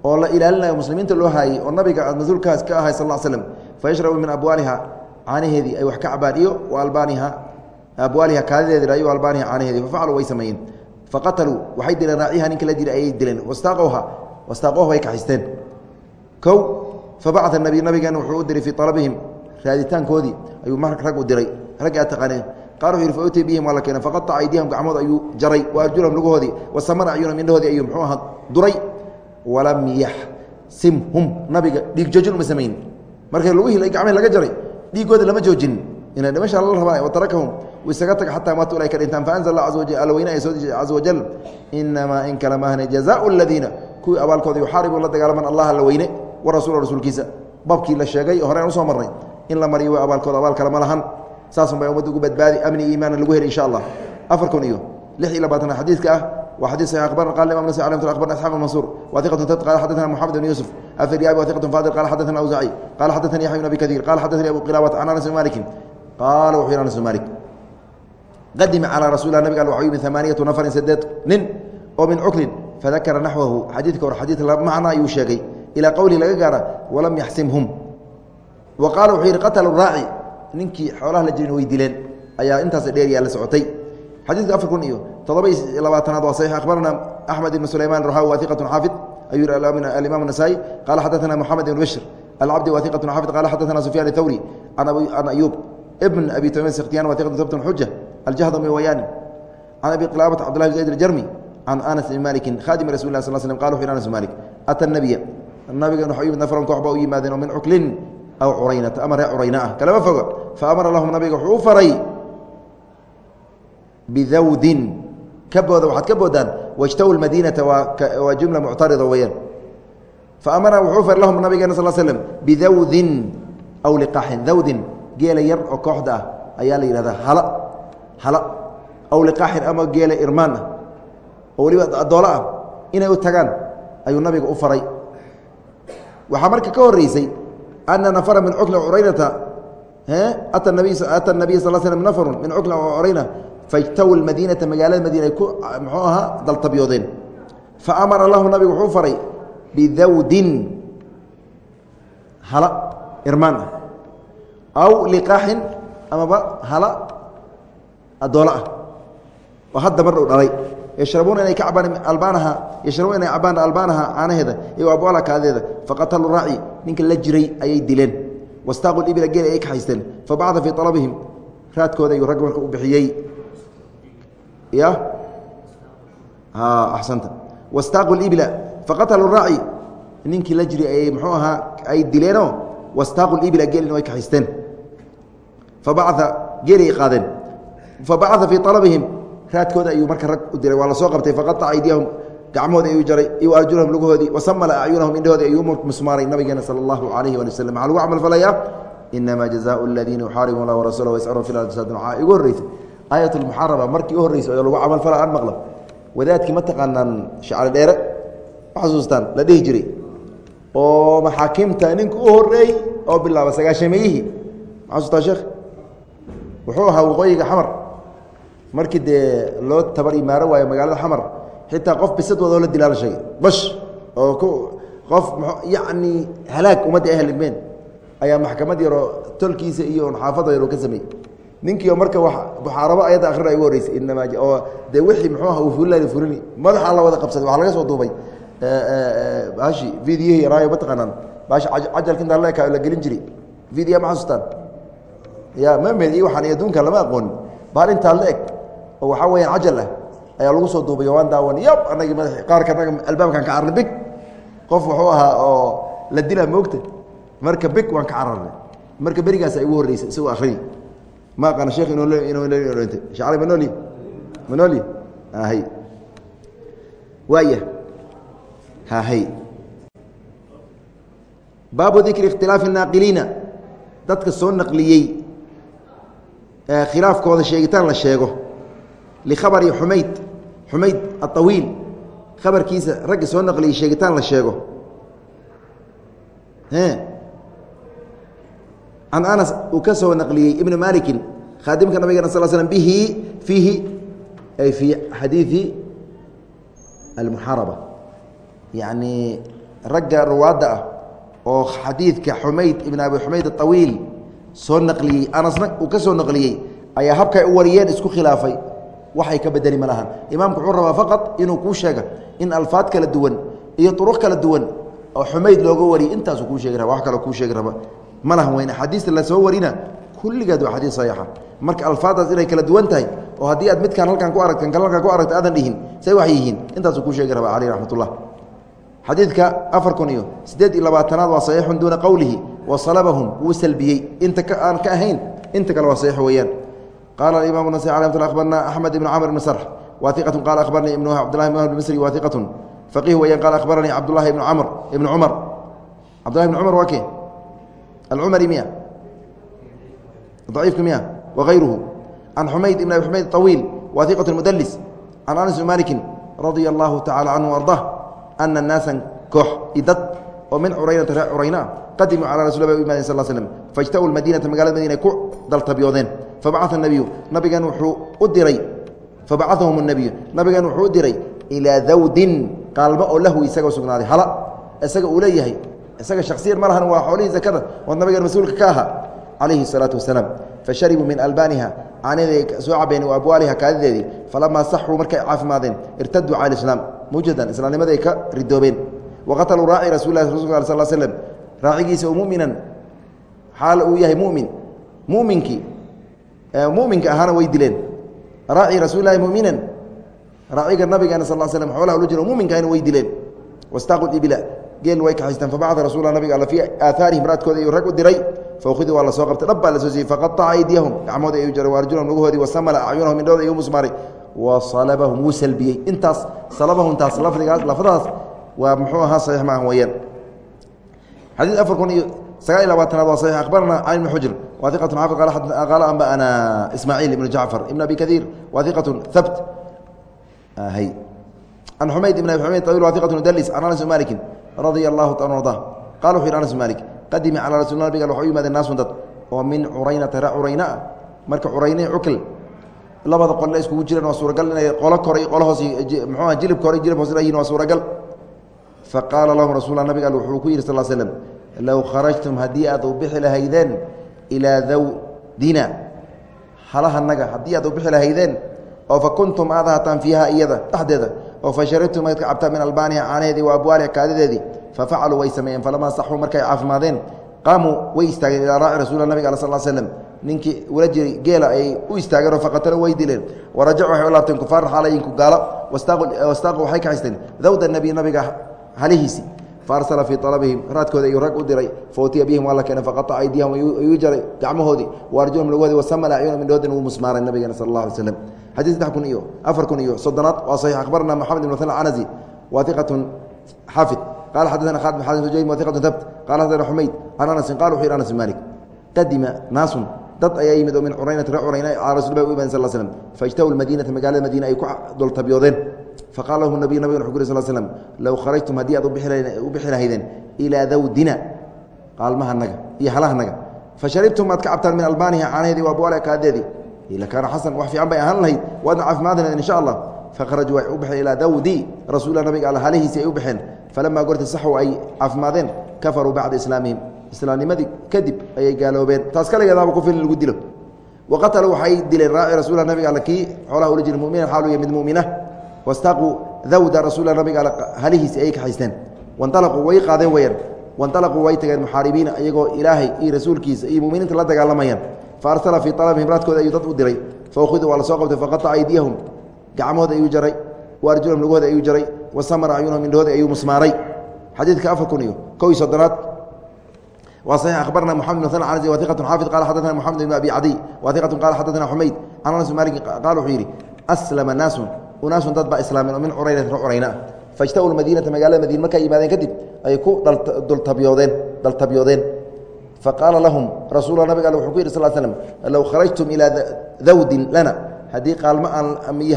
oo la ilaalinayo muslimiinta loo haayey oo nabiga mas-uulkaas ka ahay sal slm fayashrabu min abwaaliha caanaheedii ay wax ka cabaan iyo albaaniha abwaaliha kaadideedi iyo albaaniha caanaheedii fafacaluu way sameeyeen faqataluu waxay dileen raaciha ninka la dilay ayay dileen wastaaqowha wastaaqoha way kaxisteen kow fabacaa nabi nabigeena wuxuu u diray fii alabihim raaditaankoodii ayuu rag u diray raggi aad taqaaneen qaar wuxuu yihi fa utiy bihim waa la keenay faqaطaca aydiyahum gacmood ayuu jaray wa arjulahum lugahoodii wasamara acyunahum indhahoodii ayuu muxuu ahaa duray walam yaxsimhum nabiga dhiig joojin uma samayn markay lugihii gacmihi laga jaray dhiigooda lama joojin. Ina dhimasha la rabaa watarakahum isaga taga xataa maatu ay ka dhintaan faanzl allah alla weyne ay soo dejiy caza wajal in maahne jazaau aladiina kuwii abaalkooda yuxaaribu la dagaalaman allah alla wa rasuula rasuulkiisa. Babkii la sheegay horeen u soo marnay in la mariyo waa abaalkooda abaal kale ma lahan. Saasun bay ummadda ugu badbaadi amni iimaana lagu heli insha allah afar iyo lix iyo labaatana xadiidka ah waa xadii saxiix akhbarna qala imam nasai alayhi akhbarna isxaaq mansur wa thiqatun tabt qala xadathana muxamed ibn yusuf afiryabi wa thiqatun fadil qala xadathana awzaci qala xadathani yaxya ibn abi kathir qala xadathani abu qilaawat can anas ibn malikin qaala wuxuu yihi anas ibn malik qadima calaa rasuuli lah nabig al waxuu yimid amaaniyatu nafarin sadeed nin oo min cuklin fadakara naxwahu xadiidka hor xadiid macna ayuu sheegay ilaa qowlihi laga gaara walam yaxsimhum wa qaala wuxuu yidhi qatalu raaci ninkii xoolaha todobai labaatanaad waa saxiix. Akhbarana axmed ibn sulayman raxawi waa iqatun xaafid. Ayuu alimaam nasaa-i qaala xadaana moxamed ibn bishr. Alcabdi waa iqatun xaafid. Qala xadaana sufyan athawri an ayuub ibn abi tamiim sikhtiyan waa iqatun sabtun xuja aljahdami wayaani. Can abi qilaabat cabdlah bin zayd aljarmi. Can anas ibn malikin khadimi rasul lah sal slm qala wuxu yh anas malik ata nabiya nabigan waxa u yimid nafran koox ba u yimaadeen oo min cuklin aw curaynata ama ree curayna ah. Kalama fogo. Fa amara lahum nabiga wuxuu u faray bidawdin ka booda waxaad ka boodaan wajtaw madiinata waa jumla muctarida weyaan faamara wuxuu faray lahum nabigeena sal slm bidawdin aw liqaaxin dawdin geela yar oo kooxda ah ayaa la yihahdaa hala hala aw liqaaxin ama geela irmaan ah oo weliba adoolo ah inay u tagaan ayuu nabiga u faray. Waxaa marka ka horeysay ana nafara min cukla curaynata ata nabiy sal slm nafaru min cukla curayna fajtaw madiinata magaalada madiina ay ku muxuu ahaa daltabyoodeen. Faamara lahu nabigu wuxuu faray bidawdin hala irmaan ah aw liqaaxin amaba hala adoolo ah. Oo hadda mar dhow dhalay. Yashrabuuna inay ka cabaan albaanaha yashrabuuna inay cabaan albaanaha caanaheeda iyo abwaala kaadeeda. Faqatalu raaci ninka la jiray ayay dileen. Wastaaqu ibila geel ayay kaxaysteen fabacda fii ya? Axsanta wastaaqu ibla faqatalu raaci ninkii la jiray ayay mxuu ahaa ay dileenoo wastaaqu ibla geelin way kaxaysteen. Fabacaa geelay qaadeen. Fabacaa fii alabihim raadkooda ayuu marka rag u diray waa la soo qabtay faqaaca aydiyahum gacmahooda ayuu jaray iyo arjulahum lugahoodii wasamala acyunahum indhahoodii ayuu musmaaray nabigeena sala allahu calayhi wali waslm maxaa lagu camal falayaa inamaa jazaau aladiina yuxaaribuun allah warasuula wayascuuna fi lardi saadun caa igu horreysay aayat lmuxaraba markii u horreysay oo lagu camal fala aan maqlo. Wadaadkii ma taqaanaan shacri dheere ma la dhihi jiray. Oo maxaakiimta ninka u horeey oo bilaaba sagaashameeyihii ma sheekh? Wuxuu ahaa waqooyiga xamar. Markii dee loo tabar imaaro waayo magaalada xamar xitaa qof bisad wadoo la la sheegay. Bash! Oo qof yacni halaag ummadda ay ayaa maxkamad yaroo tolkiisa iyo xaafada yaroo ka sameeyey ninkiio marka buxaarabo ayadda akrina ay ugu horreysay inamaa oo dee wixii muxuu aha uu fulilay fulini madaxaa la wada qabsaday waxaa laga soo duubay bahashi videohi yaraayo ma taqaanaan bahashi cajalka intaa leeka la gelin jiray. Video ma xasuustaan? Ya mamed iyo waxaan adduunka lama aqoonin bahal intaa la eg oo waxaa weyaan cajal ah ayaa lagu soo duubay waan daawan yab anagii mada qaarka anaga albaabkaan ka cararnay big. Qof wuxuu ahaa oo la dilaa moogta. Marka big waan ka cararnay. Marka berigaas ay ugu horreysay isagoo akriyi ma aqaana sheekh inolntay shacali manoli. Manoli? Hay. Waaya. Hahay baabu dikri ikhtilaafi naaqiliina. Dadka soo naqliyey khilaafkooda sheegitaan la sheego. Likhabari xumayd xumayd aطawiil khabarkiisa ragga soo naqliyey sheegitaan la sheego can anas uu ka soo naqliyey ibna malikin khaadimka nabigana sal slm bihi fiihi ay fii xadiidi almuxaaraba yacni ragga ruwaadda ah oo xadiidka xumayd ibn abi xumayd aطawiil soo naqliyey anasna uu ka soo naqliyey ayaa habkay u wariyeen isku khilaafay. Waxay ka bedeli ma lahan imaamku wuxuu rabaa faqad inuu kuu sheega in alfaad kala duwan iyo uruq kala duwan oo xumayd looga wariyay intaasuu kuu sheegi raba wax kaloo kuu sheegi raba ma lahan weyn axaadiista la soo warina kulligeed waa xadiis saxiixa. Marka alfaadaas inay kala duwan tahay oo haddii aad midkaan halkaan ku aragta kan halkaan ku aragta aadan dhihin say wax yihiin. Intaasuu kuu sheegi rabaa caleyh raxmat ullah xadiidka afar kun iyo siddeed iyo labaatanaad waa saxiixun duuna qowlihi wa salabahum wuu salbiyey. Inta aan ka ahayn inta kale waa saxiix weeyaan. Qaala aimam nas abarna axmed ibn camr ibn sarx waaiqatu qaala abaranii ibn cabdillahi ibn wahb misri waaiqatun faqih weeyaan. Qaala akhbaranii cabdullahi ibn camr ibn cumar cabdullahi ibn cumar waa ke alcumari miya daciifka miya wagayruhu can xumayd ibn abi xumayd awiil waaiqat mudlis can anas bn maliki radia allahu tacala canhu ardah ana naasan koox i dad oo min curaynata reer curayna qadimuu cala rasul ba u imaadeen sal slm faijtau madinata magalada madina ku daltabyoodeen fabacaa nabiyu nabigan wuxuu u diray fabacahum nabiyu nabigan wuxuu u diray ilaa dawdin qaalmo oo lahu isagoo sugnaaday hala isaga uu leeyahay isaga shaksiyan ma lahan waa xoolihii zakada oo nabigan mas'uulka ka ahaa calayhi الsalaatu wasalaam. Fasharibuu min albaaniha caanadeeda soo cabeen wa abwaaliha kaadideedii. Falamaa saxuu markay caafimaadeen irtaduu cala islaam. Mujadan islaamnimaday ka ridoobeen. Waqataluu raaci rasul lah rasul sal slm raacigiisa oo muminan xaal uu yahay mumin. Muminkii muminka ahaana way dileen. Raaci rasuul muminan raaciga nabigeena sal slm xoolaha ula jiro muminkaana way dileen. Wastaaqu ibila geel way kaxaysteen fabacada rasul nabiga all fii aahaarihim raadkooda ayuu rag u diray. Faukiduu waa la soo qabtay. Dhab baa la soo siiyey. Faqaaca aydiyahum. Gacmooda ayuu jaray. Waarjulahum lugahoodii wasamala acyunahum indhooda ayuu musmaaray wa salabahum wuu salbiyey. Intaas salabahum taas lafdigaas lafdaas waa muxuu ahaa saxiix maahan weeyaan. Xadiid afar kun iyo sagaal iyo labaatanaad waa saxiix. Akhbarana cali ibn xujr. Wa iqatun xaafid qaala anba'ana ismaaciil ibnu jacfar ibn abi kaiir wa iqatun habt can xumayd ibn abi xumayd tawiil wa iqatun dalis can anas malikin radia allahu taala arda qala wuxu yhi anas malik qadimi calaa rasul nabiga waxu yimaadeen naasun dad oo min curaynata re curayna ah marka curayne cukl labada qolle iskugu jireen waa suuragal inay qolo kore qolo hoos muxuuha jilibka hore jilib hoos yihiin waa suuragal. Faqaala lahum rasul nabiga al wuxuu ku yidhi sal slm low kharajtum haddii aad u bixi lahaydeen ilaa dawdina halahanaga haddii aad u bixi lahaydeen oo fa kuntum aad dhexdeeda oo fa sharibtum aad ka cabtaan min albaaniha caanaheedii wa abwaaliha kaadideedii fa facaluu way sameeyeen. Falamaa saxuu markay caafimaadeen qaamuu way istaageen ilaa raaci rasuula nabig al sal slm ninkii ula jiray geela ay u istaageenoo faqatalo way dileen. Warajacu waxay u laabteen kufaar xaalayinku gaalo. Wastaaqu waxay kaxaysteen. Dawda nebi nabiga halihiisi faarsala fii alabihim raadkooda ayuu rag u diray fautiya bihim waa la keenay faqaطaca aydiyahum ayuu jaray gacmahoodii waarjulhum lagoodi wasamala acyuna mindhoodin wuu musmaaray nabigeena sal اlah alay slam xadii saddex kun iyo afar kun iyo soddonaad waa saxiix akhbarna moxamed ibn muthan canazi waaiqatun xaafid qala xadana khaalid bin xasan ujaym waaiqatun tabt qala xadana xumayd can anasin qala wuxu yhi anas malik qadima naasun dad ayaa yimid oo min curaynati re curayna cala rasul bah u iman sal slm faijtahu lmadiinata magaalada madiina ay ku dultabyoodeen faqala lahu nabiy nabig uri sl slm low kharajtum haddii aad u bixi lahaydeen ilaa dawdina qaalmahanaga iyo halahanaga fa sharibtum aad ka cabtaan min albaaniha caanaheedii waa buale kaadeedii lakaana xasan wax fiican bay ahaan lahayd waadna caafimaadnayd insha allah fakharajuu way u baxeen ilaa dawdi rasuula nabiga all halihiisi ay u baxeen falamaa gorti saxuu ay caafimaadeen kafaruu bacda islaamihim islaamnimadii kadib ayay gaaloobeen taas kaligeedaaba ku fil lagu dilo wa qataluu waxay dileen raaci rasuula nabiga all kii xoolaha ula jira muminan xaalu ya mid mumina wastaaquu dawda rasuula nabiga halihiisi ayay kaxaysteen wanalaquu way qaadeen weyaan wanalaquu way tageen muxaaribiina iyagoo ilaahay iyo rasuulkiisa iyo muminiinta la dagaalamayaan faarsala fii alabihim raadkooda ayuu dad u diray faukiduu waa la soo qabtay faqaطaca aydiyahum gacmahooda ayuu jaray wa arjulahum lugahooda ayuu jaray wasamara acyunahum indhahooda ayuu musmaaray xadiidka afar kun iyo kow canazi wa iqatu xaafid qala xadana moxamed ibn abi cadiy wa iqatu qala xadana xumayd can anas maliki qaala wuxuu yidhi naasun unaasun dad baa islaameen oo min curayna curayna ah faijtahu lmadiinata magaalada madiina markay yimaadeen kadib ay ku dultabyoodeen daltabyoodeen faqaala lahum rasuul nabig al wuxuu ku yidhi sal slm low kharajtum ilaa dawdin lana. Haddii qaalmo aan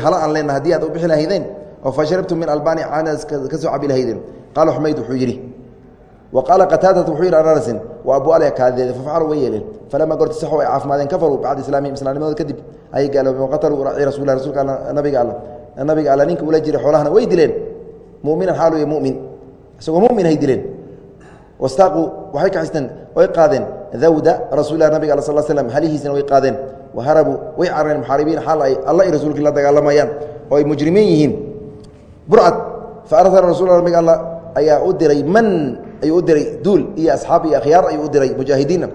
hala aan leenna haddii aad u bixi lahaydeen oo fa sharibtum min albaani caanas ka soo cabi lahaydeen. Qaala xumayd wuxuu yidhi wa qaala wuxuu yidhi anasin wa kaadideeda fafacaluu way yeeleen. Falamaa gorti saxu ay caafimaadeen kafaruu bacda islaamihim islaamnimadooda kadib ayay gaaloobeen waqataluu raaci rasulah rasuulka nabiga alla nabiga alla ninka ula jira xoolahana way dileen. Muminan ya mumin isagoo mumin hay dileen. Wastaaquu waxay kaxisteen way qaadeen. Dawda rasuulilah nabiga al sal slm halihiisina way qaadeen. Wa harabuu way carareen muxaaribiin xaal ay alla i rasuulkii la dagaalamayaan. Oo ay mujrimiin yihiin. Burcad fa arsala rasul nabiga alla ayaa u diray man ayuu u diray duul iyo asxaab iyo akhyaar ayuu u diray mujaahidiinna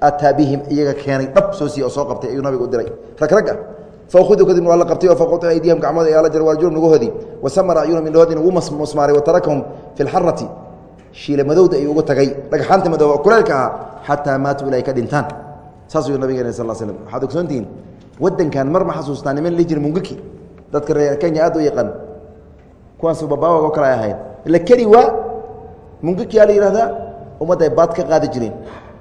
ataa bihim iyaga keenay dhab soo siiye oo soo qabtay ayuu nabiga u diray. Rag rag ah fauduu kadibna waa la qabtay oo faqu aydiyahum gacmooda ayaa la jara waarjulum laguhoodii wasamara acyunahum indhahoodina wuu musmaaray watarakahum fi lxarati shiila madowda ayuu uga tagay dhagxaanta madooba oo kuleelka ahaa xataa maatuu ilaa ay ka dhintaan saasuu nabigeena sal slm waxaad ogsoontihiin wadankan mar ma xasuustaa niman li jira mungiki dadka reer kenya aad u yaqaan kuwaas babaawaga oo kale ay ahayn la keli waa mungikiyaa la yihahdaa ummadda ay baad ka qaadi jireen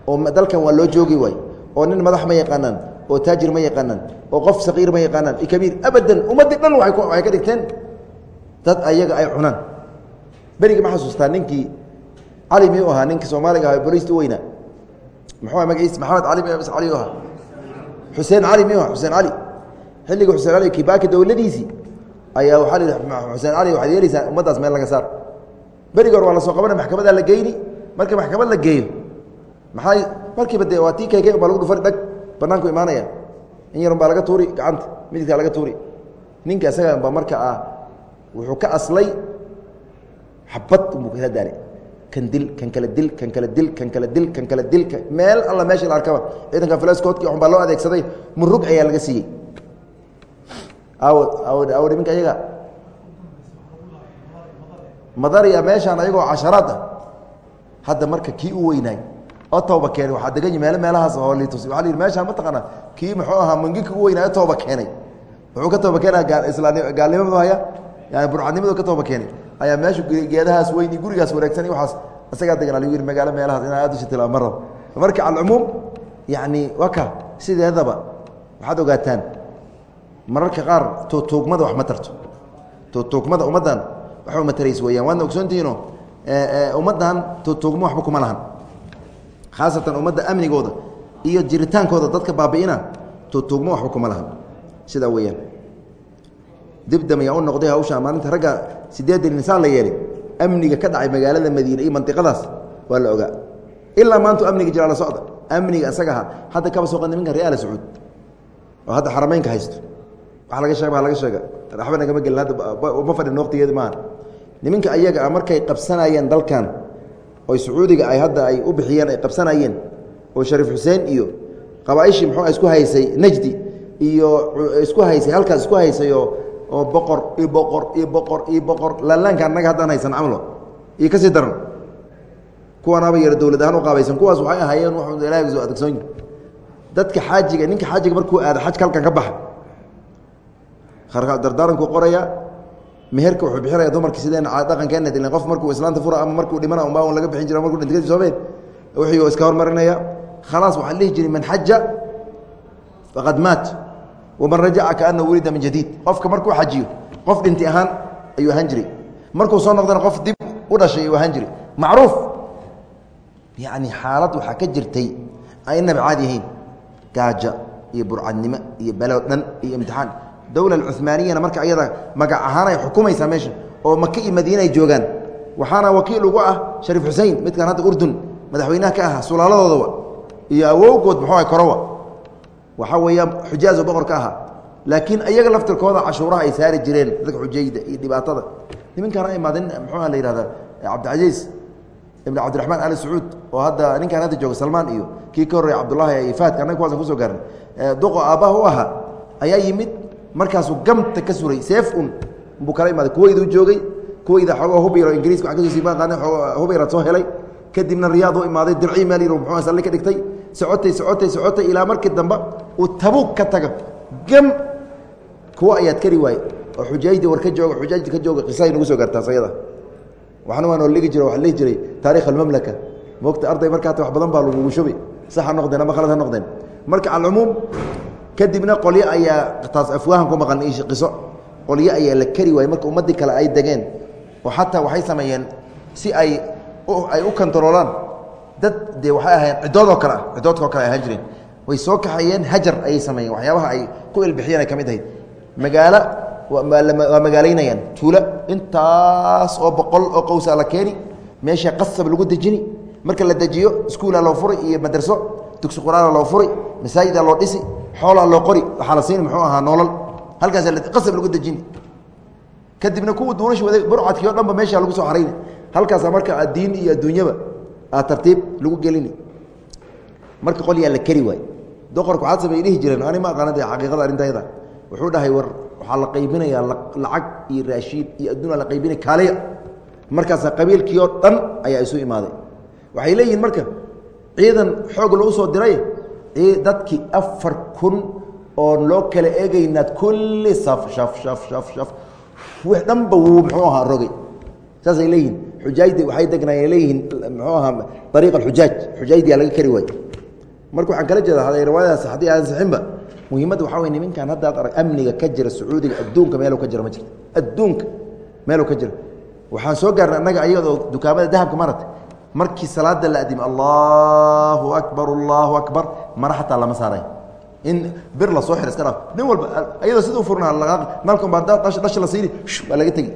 oo dalkan waa loo joogi waay oo nin madax ma yaqaanaan oo taajir ma yaqaanaan oo qof saqiir ma yaqaanaan i kabiir abadan ummaddii dhan waxay ka dhigteen. Dad ayaga ay cunaan. Berigi ma xasuustaa ninkii cali miyuu ahaa? Ninkii soomaaliga aha bolista u weynaa muxuu magaciis maxamed cali mi cali u ahaa. Xuseen cali miyuu aha xuseen cali xilliga xuseen cali kibaaki dowladiisii ayaa waxaa la yidhi xuseen cali waxaad yeelaysaa ummaddaas meel laga saar. Berigi hor waa la soo qabana maxkamadaa la geyni. Marka maxkamad la geeyo maxaa markiiba de waa tii kayke baa lagu dhufani dhag banaanku imaanaya in yarun baa laga tuuri gacanta midkaa laga tuuri. Ninka isaga ba marka ah wuxuu ka aslay xabad unbuu kala daale kan dil kan kala dil kan kala dil kan kala dil kan kala dil meel alla meesha la arkaba. Ciidanka falaskoodki un baa loo adeegsaday murug ayaa laga siiyey. Awd awd iminka ayaga madariya meeshaan ayagoo casharaad ah. Hadda marka kii u weynaay oo tooba keenay. Waxaa degan meel meelahaas oo litus waa la yidhi meeshaan ma taqaanaa? Kii muxuu ahaa mangika u weynaayo tooba keenay. Wuxuu ka tooba keenaya gaa islaani gaalnimadu haya yani burcadnimadu ka tooba keenay. Ayaa meeshu geedahaas weyn iyo gurigaas wareegsan iyo waxaas isagaa degan lagu yidhi magaalo meelahaas inaa aad ushitila ma rabo. Marka calcumuum yacni waa ka sideedaba waxaad ogaataan mararka qaar tuugtuugmada wax ma tarto. Tuugtuugmada ummaddan waxba matarays weyaan waadna ogsoontihiino ummaddan tuugtuugmo waxba kuma lahan khaasatan ummadda amnigooda iyo jiritaankooda dadka baabi'ina tuugtuugmo waxba kuma lahan sidaa weeyaan. Dibdam u noqday hawshaa maalinta ragga sideedan insaan la yeelay. Amniga ka dhacay magaalada madiine iyo mantiqadaas waa la ogaa. Ilaa maantu amniga jira la socda. Amniga isagaha hadda kaba soo qad nimanka real sacuud. Oo hadda xarameynka haysto. Waa laga sheeg waa laga sheega waxba nagama gelin. Hadda ma fadhin waqtigeedi maaha. Nimanka ayaga ah markay qabsanayeen dalkan oy sacuudiga ay hadda ay u bixiyeen ay qabsanayeen oo shariif xuseen iyo qabaaishii muxuu isku haysay najdi iyo isku haysay halkaas isku haysay oo boqor iyo boqor iyo boqor iyo boqor laalaanka annaga haddaan haysan camlo iyo ka sii daran. Kuwanaaba yar dowlad ahaan u qaabaysan kuwaas waxay ahaayeen w ilahay soo adegsoon dadka xaajiga ninka xaajiga markuu aado xajka halkan ka baxa. Dardaaranku qoraya meherka wuxuu bixinaya dumarki sideen dhaqankeena dilen qof markuu islaanta fura ama markuu dhimana unbaa un laga bixin jira markuu dhinta kadib soomeen wixii iska hormarinaya khalaas waxaa dhihi jiray man xaja faqad maat waman rajaca kaanahu wulida min jadiid. Qofka markuu xajiyo qof dhinti ahaan ayuu ahaan jiray. Markuu soo noqdana qof dib u dhashay ayuu ahaan jiray. Macruuf! Yacni xaalad waxaa ka jirtay aynaba caadi ahayn gaaja iyo burcadnimo iyo belo dhan iyo imtixaan dowla cumaaniyana marka ayada magac ahaan ay xukumaysaa meesha oo maka iyo madiine ay joogaan. Waxaana wakiil ugu ah shariif xusein midkan hadda urdun madaxweynaha ka ahaa sulaaladoodaba iyo awowgood muxuu ah korowa. Waxaa weeyaan xujaazo boqor ka ahaa. Laakiin ayaga laftirkooda cashuuraha ay saari jireen dadka xujayda iyo dhibaatada. Nimankaana imaadeen muxuuha la yihahda cabdicasiis ibn cabdiraxmaan ali sacuud oo hadda ninkan hadda jooga salmaan iyo kii ka horreeya cabdullaahi faadka annaga kuwasan ku soo gaarnay duqo aabbaha u ahaa ayaa yimid markaasuu gamta ka suray seef un buu kala imaaday kuwayduu joogay kuwayda xoogoo hubyaro ingiriiska waa ka soo siimaqaane hubyaraad soo helay. Kadibna riyaad u imaaday dircii meel yar muxuu salli ka dhigtay. Socotay socotay socotay ilaa markii dambe uu tabuug ka taga gam! Kuwa ayaad kari waaye. Oo xujaajda war ka jooga xujaajda ka jooga qisahay nagu soo gaartaas ayada waxna waa noo ligi jiro waa lihi jiray taarikh almamlaka moogta arday markaata wax badan baa lagugu shubi. Sax ha noqdeen ama khalad ha noqdeen. Marka calcumuum kadibna qolyo ayaa taas afwaahan ku maqan qiso. Qolyo ayaa la kari waayey marka ummaddii kale ay degeen. Oo xataa waxay sameeyeen si ay ay u kontaroolaan dad dee waxay ahayn ciddoodoo kale ah ciddoodkao kale ay ahaan jireen. Way soo kaxayeen hajar ayay sameeyeen. Waxyaabaha ay ku ilbixiyeen ay ka mid ahayd. Magaalo waa magaalaynayaan. Tuulo intaas oo boqol oo qowsaa la keeni meesha qasab lagu dejini. Marka la dejiyo iskuulaa loo furi iyo madraso. Dugsi qur'aana loo furi masaajida loo dhisi xoolaa loo qori waxaa la siini muxuu ahaa noolal halkaas qasab lagu dejini kadibna kuwa duunashi waday burcadkii o dhanba meesha lagu soo xarayna halkaasa marka addiin iyo adduunyaba aa tartiib lagu gelini. Marka qolyaa la keri waay. Doqorku samey dhihi jireen ani ma aqaana de xaqiiqada arrintayada wuxuu dhahay war waxaa la qaybinayaa lacag iyo raashiin iyo adduuna la qaybinaya kaaliya. Markaasa qabiilkii oo dhan ayaa isu imaaday. Waxay leeyihiin marka ciidan xoog lagu soo diray dadkii afar kun oon loo kala eegaynaad kulli saf shaf shaf shaf shaf. Wix dhanba wuu muxuu ahaa rogay saasay leeyihiin. Xujaajdi waxay degnaayeen leeyihiin muxuu ahaa ariiq alxujaaj xujaajdiyaa laga kari waaye marka waxaan kala jeeda haday riwaayadaas haddii aadan sixinba muhiimadda waxaa wey niminkan haddaad arag amniga ka jira sacuudiga adduunka meelu ka jira ma jirto adduunka meelu ka jira. Waxaan soo gaarnay annaga ayadoo dukaamada dahabka marata markii salaada la adimo allahu akbar allahu akbar mara xataa lama saaray. In bir la soo xir iska dhaaf nin walba ayadoo siduu furnaa nalkan baa dhash la siini waa laga tegi.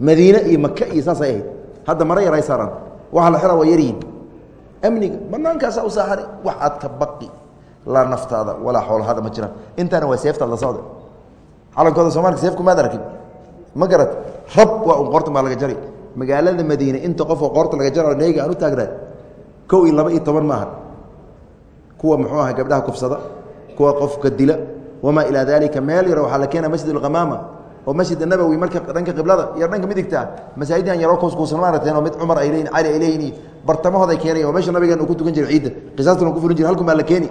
Madiine iyo maka iyo saasay ahayd. Hadda mara yar ay saaraan. Waxa la xiraa waa yaryihin amniga banaankaasa u saaxari. Wax aad ka baqi. Laa naftaada walaa xoolahada ma jiraan. Intaana waa seeftaad la socda. Calankooda soomaalika seefku maad arkin ma garat rab waa un qoorta baa laga jari magaalada madiine inta qofoo qoorta laga jaro neega aan u taagnaay kow iyo laba iyo toban ma aha kuwa muxuu aha gabdhaha kufsada kuwa qofka dila wamaa ilaa daalika meel yaro waxaa la keena masjid alqamaama oo masjid nabowi marka dhanka qiblada iyo dhanka midigta masaajidan yaroo kuuskuusan maaragteen oo mid cumar ay leeyihiin cali ay leeyihiin bartamahooda ay keenay oo meesha nabigan uu ku tukan jiray ciidda qisaastuna ku fulin jiray halkun baa la keeni.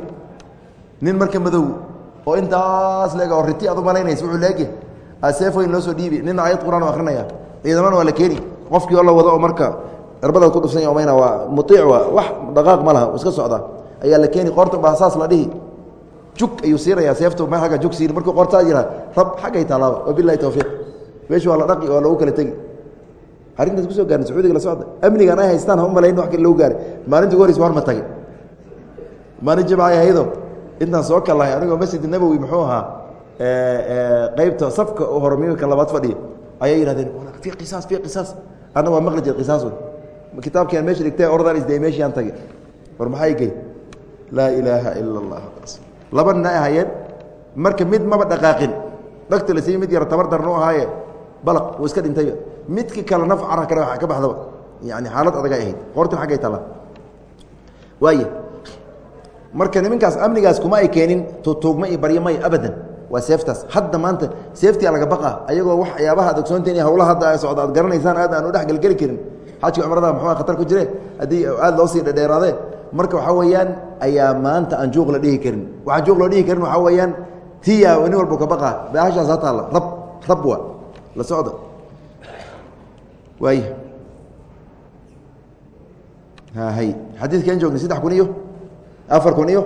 Nin marka madow oo intaas leeg oo riti aad u malaynaysa wuxuu leegyahay aseefoyn loo soo dhiibi nina ayad quraan oo akrinaya ciidamana waa la keeni qofkii oo la wado oo marka cirbadaad ku dhufsanya mayna waa muiic waa wax dhaqaaq ma laha iska socda ayaa la keeni qoorta baa saas la dhihi. Jug ayuu siinayaa seeftu meel agga jug siin markuu qoortaa yiraa rab xaggay taalaaba wabilahi towfiiq meeshu waa la dhaqi oo lagu kala tegi. Arrintaas ku soo gaarna sacuudiga la socda. Amnigan ay haystaan ha u malayn wax kale lagu gaaray maalintii ugu horeysa war ma tage maalin jimcay ahaydo intaan soo kallahay anigoo masjid nabowi muxuu ahaa qeybta safka hore miimka labaad fadhiya ayay yihahdeen fi qisaas fi qisaas anna waa maqli jira qisaasun. Kitaabkian meesha dhigtay ordaan isday meeshiaan tage war maxay gey laa ilaaha ila allah laba nina ay ahaayeen marka mid maba dhaqaaqin. Dhagta la siiy mid yar tabar darnu ahaaye balaq uu iska dhintayba midki kale naf cara ka baxdaba yani xaalad adagay ahayd. Qoortin xaggay tala waay marka nimankaas amnigaas kuma ay keenin tutuugma iyo baryo may abadan waa seeftaas hadda maanta seeftia laga baqa ayagoo waxyaabaha ad ogsoonteen hawlaha hadda socda aad garanaysaan aad aan u dhexgelgeli karin. Xajka cumrada muxua khatar ku jire? Haddii aada loo sii dhadheeraadee marka waxaa weeyaan ayaa maanta aan juuq la dhihi karin. Waxaan juuq loo dhihi karin waxaa weeyaan tiya nin walba ka baqa baashaas ha taalla. Rab rab wa la socda waay hay. Xadiidkan joogna saddex kun iyo afar kun iyo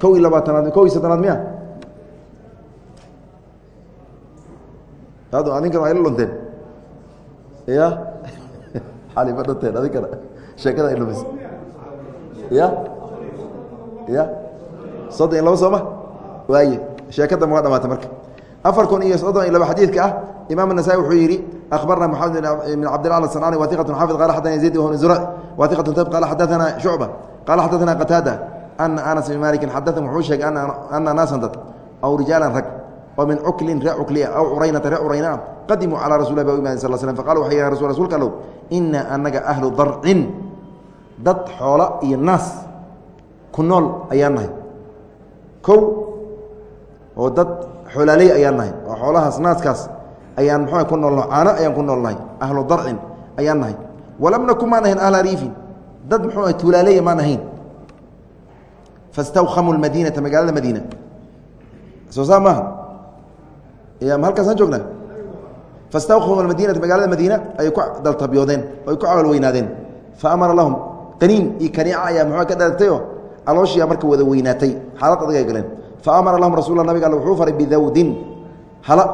kow iyo labaatanaad kow iyo soddonaad miya adinkan waa ila lunteen ya xali ma dhunteen adinkana sheekada ay lumis ya ya soddon iyo laba sooma waaye sheekada ma waa dhamaatay marka afar kun iyo soddon iyo laba xadiidka ah imaam النasائي wuxuu yihi أخbarna محamed بن cabdالله الصنعاني wa ثiqة xaفظ qala xadana يزيد وهو زرع wa ثiqة tb qala xadaثana شhuعبة qala xadaثana qتاadة أna أنس بن maliki xadaثm wuxuu sheegay أna naasan dad aw rijaaلا rag oo min cuklin ree cukliya aw curaynata ree curayna qadimuu calىa rasul lah ba u imaadeen sal slm faqala waxay yah rasul rsulka allow ina anaga ahlu darcin. Dad xoolo iyo naas ku nool ayaan nahay. Kow oo dad xoolaaley ayaan nahay oo xoolahaas naaskaas ayaan mxua ku noolnaho caano ayaan ku nool nahay ahlu darcin ayaan nahay. Walam nakun maan ahayn ahla riifin. Dad muxuu ah tuulaaleya maan ahayn fastawkhamu lmadiinata magaalada madiina. Soo saa maaha halkaasaan joognaa? Fastawkhamu almadiinata magaalada madiina ayay ku daltabyoodeen ay ku camal weynaadeen fa amara lahum qaniin iyo kaniica ayaa muxua ka dhalagtayoo alooshiyaa marka wada weynaatay xaalad adag ay galeen. Fa amara lahum rasul nabig all wuxuu faray bidawdin hala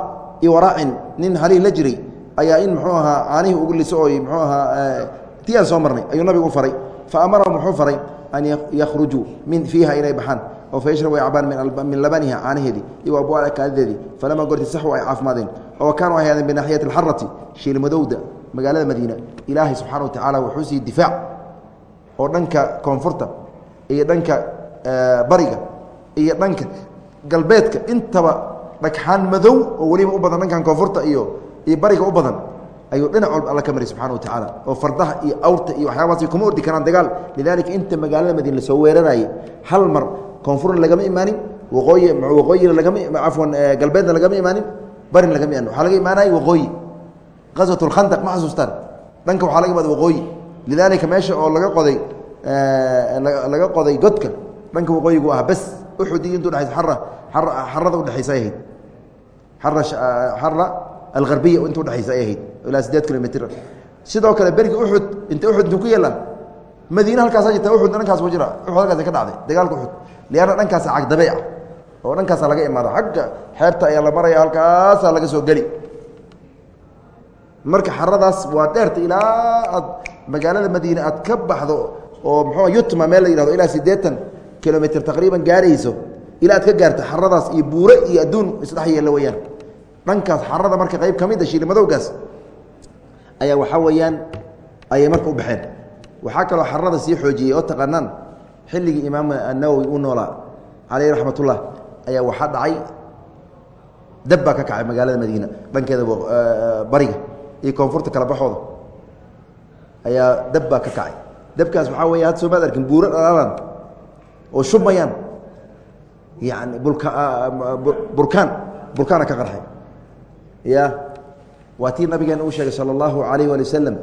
iyo waraacin nin halihii la jiray ayaa in muxuu ahaa caanihii ugu liso oy muxuu ahaa ti soo marnay ayuu nabigu u faray. Fa amarahum wuxuu faray an yakhrujuu min fiiha inay baxaan oo fa ay cabaan min labaniha caanaheedii iyo abwaala kaadideedii. Falamaa gorti saxu ay caafimaadeen. Oo kaanuu ay ahaadeen binaxiyati alxarati shiilmadowda magaalada madiina. Ilaahay subxaana wa tacaala wuxuu siiyey difaac oo dhanka koonfurta iyo dhanka bariga iyo dhanka galbeedka intaba dhagxaan madow oo weliba u badan dhankan koonfurta iyo iyo bariga u badan ayuu dhinac walba alla ka maray subxana wa tacaala. Oo fardaha iyo awrta iyo waxyaabahaas kuma ordi karaan dagaal. Lidaalika inta magaalada madiina la soo weerarayay hal mar koonfurna lagama imaanin waqooyi waqooyina lagama cafwan galbeedna lagama imaanin barina lagama imaanin. Waxaa laga imaanayay waqooyi. Qaswat lkhandaq ma xasuustaan. Dhanka waxaa laga imaada waqooyi. Lidaalika meesha oo laga qoday laga qoday godka dhanka waqooyigu ah bas uxud iyo intu dhexaysa xara xarada udhexaysa ay ahayd. Xara alharbiya inta udhexaysa ay ahayd ilaa siddeed kilomitr sidoo kale berigi uxud inta uxud intuu ku yeelaan madiine halkaasa jirta uxud dhankaas jira uxud halkaas ka dhacday dagaalka uxud lianna dhankaasa cagdabeec ah oo dhankaasa laga imaada xagga xeebta ayaa la maraya halkaasaa laga soo geli. Marka xaradaas waa dheerta ilaa aad magaalada madiine aad ka baxdo oo muxuu yutma meel la yihahdo ilaa siddeetan kilomitr taqriiban gaarayso ilaa aad ka gaarto xaradaas iyo buure iyo adduun isdhex yeella weyaan dhankaas xarada marka qayb ka mid a shiilimadowgaas ayaa waxaa weeyaan ayay marka u baxeen. Waxaa kaloo xarada sii xoojiyey oo taqaanaan xilligii imaam annawowi uu noolaa caleyh raxmat ayaa waxaa dhacay. Dab baa ka kacay magaalada madiina dhankeeda bariga iyo koonfurta kala baxooda. Ayaa dab baa ka kacay. Dabkaas waxaa weya had soomaad arkin buuro dhalaalan oo shubmayaan yani burkaan burkaana ka qarxay. Ya waa tii nabigeena uu sheegay salى اllahu alayh ali wasalam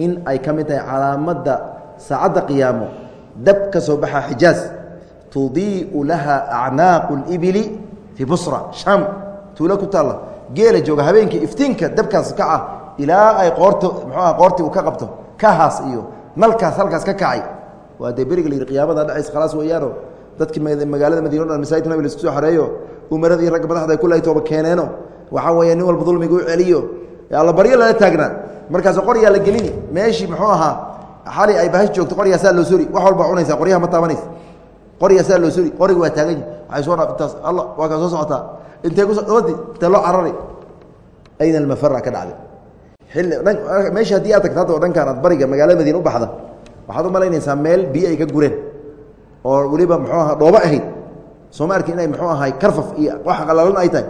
in ay ka mid tahay calaamadda saacadda qiyaamo dab ka soo baxa xijaaz tudiiu laha acnaaqu اlibili fii busra sham tuulo ku taalla. Geela jooga habeenkii iftiinka dabkaas kaca ilaa ay qoorta muxuuah qoortii uu ka qabto kahaas iyo nalkaas halkaas ka kacay. Waa dee beriga la yidhi qiyaamada dhacaysa khalaas weeyaano. Dadkii magaalada madiina o dhan masaajidka nabi la isku soo xareeyo umarada iyo ragga madaxda ay kulay tooba keeneeno. Waxaa weeye nin walba dulmiga u celiyo. Alla baryo lala taagnaa. Markaas qoryaa la gelini meeshii muxuu ahaa xali ay bahash joogto qoryaasaa loo suri. Wax walba cunaysa qoryaha ma taabanaysa. Qoryaasaa loo suri qoriga waa taagan waay soo intaas alla waa kaa soo socotaa. Intee ku wadi intee loo carari ayna almafara ka dhacday. Xilli meesha haddii aad tagto hadda oo dhankaan aad bariga magaalada madiina u baxda waxaad u malaynaysaa meel biyo ay ka gureen. Oo weliba muxuu aha dhoobo ahayd. Soo ma arki inay muxuu ahay karfaf iyo wax qalalan ay tahay.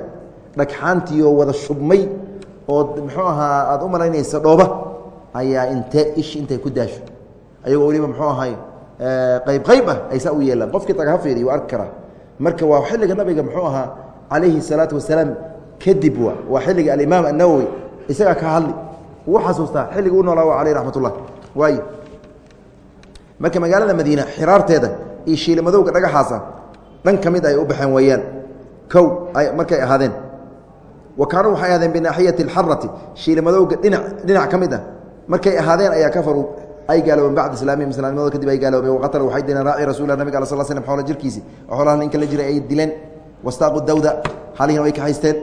Dhagxaantiioo wada shubmay oo muxuu ahaa aad u malaynaysa dhooba ayaa intee ish intay ku daasho. Ayagoo weliba muxuu ahay eh, qayb qayb ah aysaa u yeelaan. Qofkii tagaha fiiriy u arki karaa. Marka waa xilliga nabiga muxuu ahaa calayhi salaatu wasalaam kadib wa waa xilliga alimaam annawowi isagaa ka hadli wuu xasuustaa xilliga u noolaa aleyh raxmat waayo marka magaalada madiina xiraarteeda iyo shiila madowga dhagaxaasa dhan ka mid ah ay u baxeen weeyaan. Kow markay ahaadeen. Wa kaanuu waxay ahaadeen binaaxiyati alxarati shiila madowga dhinac dhinac ka mid ah markay ahaadeen ayaa kafaruu ay gaaloobeen bacda islaamihim islaamnimadooda kadib ay gaaloobeen. Waqatala waxay dileen raaci rasulah nabig al sl slm xoola jirkiisi. Oo xoolaha ninka la jiray ay dileen. Wastaaqu dawda xalihiina way ka haysteen.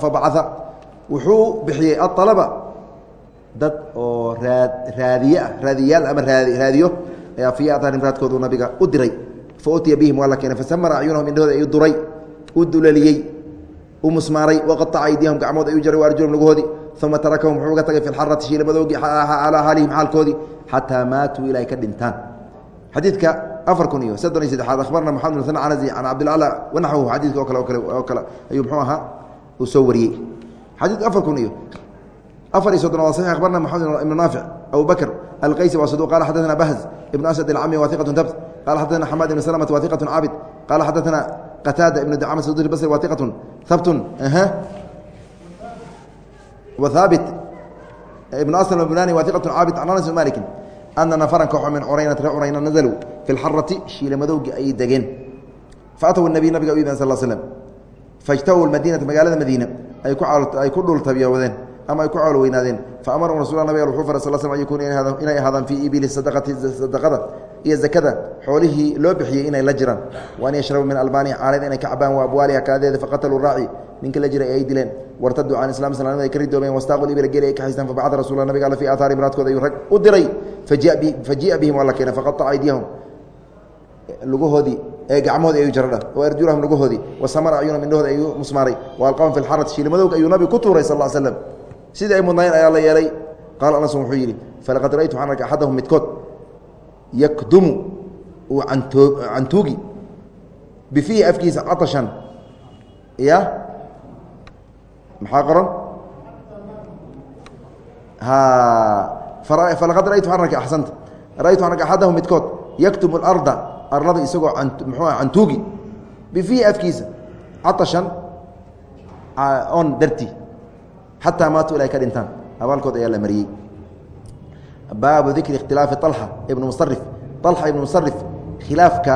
Fabacaa wuxuu bixiyey aطalaba dad oo raad raadiye ah raadiyaal ama raadiyo ayaa fii aطaarim raadkoodu nabiga u diray. Fa utiya bihim waa la keenay. Fasamara acyunahum indhahooda ayuu duray u dulaliyey u musmaaray waqaaca aydiyahum gacmood ayuu jaray arjulhum laguhoodi uma tarakahum wuxuu uga tagay fi xarati shiilmadoogi alaa xaalihim xaalkoodii xataa maatuu ilaa ay ka dhintaan xadiidka afar kun iyo soddon iyo saddexaad akhbarna maxamed bin sana canasi can cabdilcala wanaxwahu xadiidka oo kale oo kale oo kale ayuu muxuu ahaa uu soo wariyey xadiidka afar kun iyo afar iyo soddon waa saxiix akhbarna maxamed ibnu naafic abu bakr alqaysi waa saduq qala xadaثana bahz ibnu asad alcami wahiqatu tabt qala xadaثana xamaad ibn salamata wahiqatu caabid qala xadaثana qataada ibnu dacama sudri basri wahiqatu habtun haabit ibn aslam bunani waa iqatu caabid can anas maliki ana nafaran kooxo min curaynat ree curayna nazaluu fi lxarati shiilamadowgii ayay degeen. Faataw nabiy nabiga u yimid sal slm fajtawuu madiinata magaalada madiina ay ku dhultabyawadeen ama ay ku cool weynaadeen. Faamarahu rasul nabig wuxuu faray sal sl an yakuna inay ahaadaan fii ibili sadaqati sadaqada iyo zakada. Xoolihii loo bixiyey inay la jiraan. Wa an yashrabuu min albaaniha caaleed inay ka cabaan wa abwaaliha kaadeeda faqataluu raaci ninka la jiray ay dileen. Wartaduu can islam islamnimada ay ka ridoobeen wastaaqu ibla geli ay ka haystaan fabacada rasul nabig all fi aathaari maraadkooda ayuu rag u diray. Faji'a bihim waa la keenay faqaaca aydiyahum lugahoodii ee gacmahoodii ayuu jaradha wa arjulahum lugahoodii. Wasamara acyunahum indhahooda ayuu musmaaray. Wa alqahum fi lxarat shiilimadowg ayuu nabigu ku tuuray sal l slam sidii ay mudnayn ayaa la yeelay. Qaala anas wuxuu yidhi falaqad ra'aytu waxaan arkay axadahum midkood yakdumu uu cantuugi bifiihi afkiisa catashan. Ya maxaa qoran falaqad raytu waxaan arkay axsanta raytu waxaan arkay axadahum midkood yaktumu اlarda arlada isagoo muxuu ah cantuugi bifiihi afkiisa catashan on darti xataa maatuu ilay ka dhintaan abaalkood ayaa la mariyey baabu dikri ikhtilaafi طalxa ibnu musarif طalxa ibnu musarif khilaafka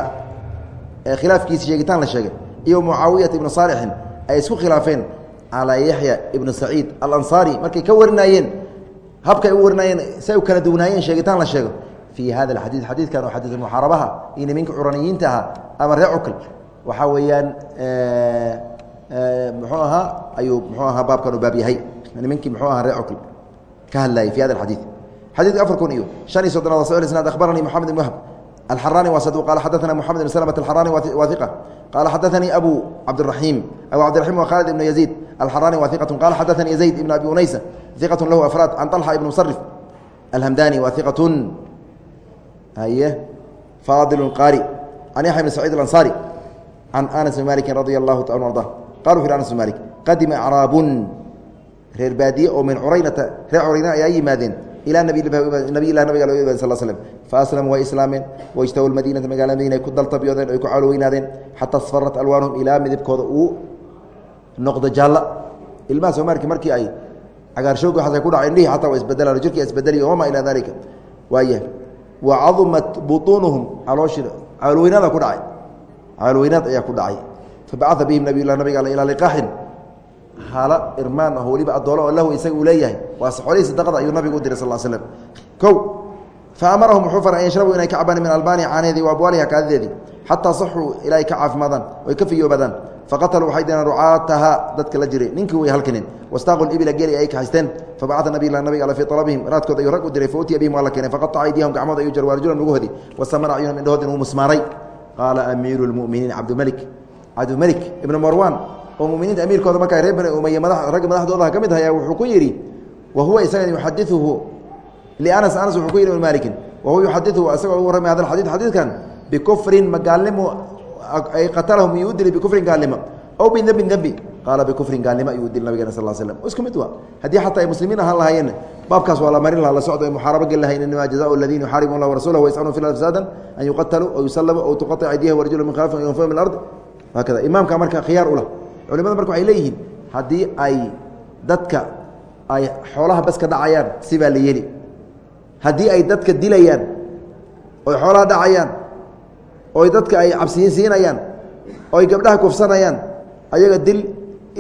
khilaafkiisa sheegitaan la sheegay iyo mucaawiyata ibnu saalixin ay isku khilaafeen calى yaxya ibnu saciid alansaari markay ka warinaayeen habkay u warinaayeen say u kala duwanaayeen sheegitaan la sheego fii hada اxadiid xadiidkan oo xadiid muxaarabaha iyo niminka curaniyiinta ahaa ama ree cukl waxaa weeyaan muxuu ahaa ayuu muxuu ahaa baabkan u baab yahay nimankii muxuu ahaa ree cukl ka hadlayay fi hada xadiid xadiidka afar kun iyo شhan iyo soddonaad so isnaad akhbaranii moxamed ibn wahb الحراني وصدوq قال xdثna محمد بن سلمة الحراني واثقة قال xdثني أbو عبدالرحيم أبو عبدالرحيم وخالد بن يزيد الحراني واثقة قال xdثني زيد بن أبي أنيسة ثقة له أفrاad عن طلحة بن مصرف الهمdاني واثقة فاضل qاري عن يحيى بن سعيد الأنصاري عن أنس بن مالك رضي الله تعالى أرضاه قالوا في أنس بن مالك qadima أعراab reer baadiye oo min curaynata reer curayna ayaa yimaadeen ilaa nabiy lah nabiga loo imaade sal slm faaslamuu way islaameen waijtawu madiinata magaalada madiina ay ku daltabyoodeen ay ku caalo weynaadeen xata asfarat alwaanuhum ilaa midabkooda uu noqdo jaalla. Ilmaha soomaalki markii ay cagaarshoogi waxaas ay ku dhacay indhihii xataa waa isbedelaan jirkii isbedeliy wama ilaa dalika waaya wa cadumat butuunuhum calooshi caaloweynaada ku dhacay. Caaloweynaad ayaa ku dhacay. Fabacaa bihim nabiy lah nabiga ilaa liqaaxin. Haala irmaan ah weliba addoolo oo lahu isaga uu leeyahay. Waa xoolihii sadaqada ayuu nabigu u diray sal slm kow fa amarahum wuxuu faray an yashrabuu inay ka cabaan min albaaniya caanaheedii wa abwaaliha kaadideedii. Xataa saxuu ilaa ay ka caafimaadaan oy ka fiyoobadaan faqataluu waxay direen rucaataha dadka la jiray. Ninkii way halkaneen wastaaqu ibila geeli ay kaxaysteen fabacata nabiy lah nabiga alle fii alabihim raadkood ayuu rag u diray fautiya bihim waa la keenay. Faqataca aydiyahum gacmood ayuu jar waarjulan luguhoodii wasamara acyunahum indhahood inuu musmaaray. Qaala amiiru lmu'miniin cabdimalik cabdimalik ibnu marwan oo muminiinta amiirkooda markaa reer bani umeye ragga madaxdoodaha ka mid ahay wuxuu ku yidhi wa huwa isaga yuxadiuhu lianas anas. Wuxuu ku yidhi malikin wa huwa yuxadiuhu isagoo ugu warramay hada xadid xadiidkan bikufrin magaalnimo ay qatalahum yuu dili bikufrin gaalnimo aw bidembin dembi qaala bikufrin gaalnimo yuu dili nabigeen sal l slm isku mid waa haddii xataa ay muslimiin ahaan lahaayeen baabkaas waa la marin laha la socdo ay muxaarabo geli lahayn inama jazaau aladiina yuxaaribuuna allah warasulahu wayscunuu fi lard fasaada an yuqataluu aw yusallabu aw tuqaطic aydiyahum warjulahum min khilafin yunfuu min ard haakada imaamka marka khiyaar u lah culimada marka waxay leeyihiin haddii ay dadka ay xoolaha bas ka dhacayaan sibaa la yeli haddii ay dadka dilayaan oy xoolaha dhacayaan oy dadka ay cabsiyin siinayaan oy gabdhaha kufsanayaan ayaga dil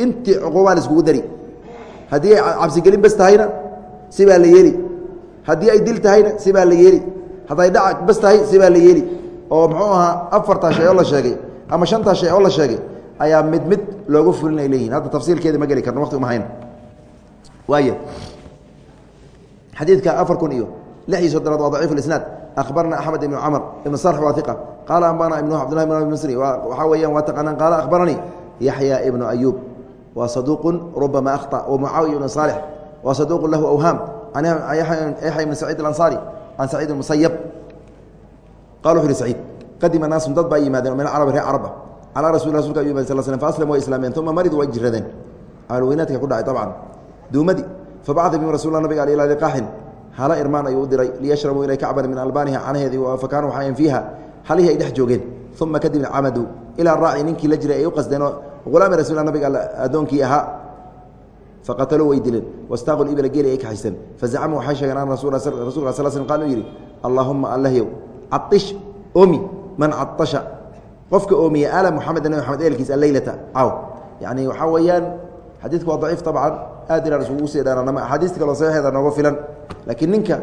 intii cuquubaan iskugu dari. Haddii ay cabsigelin bas tahayna sibaa la yeeli. Haddii ay dil tahayna sibaa la yeeli. Hadday dhac bas tahay sibaa la yeeli. Oo muxuu ahaa afartaa shay oo la sheegay ama shantaa shay oo la sheegay ayaa mid mid looga fulin ay leeyihiin hadda tafsiilkeeda ma geli karno waqti uma hayn waay xadiidka afar kun iyo lix iyo soddonaad waa daciif isnaad akhbarna axmed ibnu camr ibn sarx waa iqa qaala ambana ibnu cabdillahi bn misri waxaa weeyaan waa taqaanaan qaala akhbaranii yaxya ibnu ayuub wa saduuqu rubama akhطأ wamucaawiya ibnu saalix wa saduuqu lahu awhaam can yaxya ibn saciid alansaari can saciid musayab qala wuxu uhi saciid qadima naasun dad baa yimaadeen min carab reer carab ah calaa rasul rasulka ayu yimad sal slm faaslam way islaameen uma mariduu way jiradeen aalweynaadka ku dhacay dabcan duumadii fabacda bihim rasul nabiga al ilaa liqaaxin hala irmaan ayuu u diray liyashrabuu inay kacban min albaaniha canaheedii fakaanuu waxaayan fiiha. Halihii ay dhex joogeen. Uma kadibna camaduu ilaa raaci ninkii la jiray ay u qasdeen oo hulaami rasul nabiga addoonkii ahaa. Faqataluu way dileen wastaaqu ibla geeli ay kaxaysteen fazacamuu waxay sheegeen an rasulka sal sl qal uu yidhi allaahuma allahyow caish omi man caasha qofka oomiye ala muxamed nabi maxamed eelkiis alleylata caw yani waxaa weeyaan xadiidku waa daciif abcan aad inaan isugu sii dheeraanama axaadiista kaloo saxiixeeda nooga filan laakiin ninka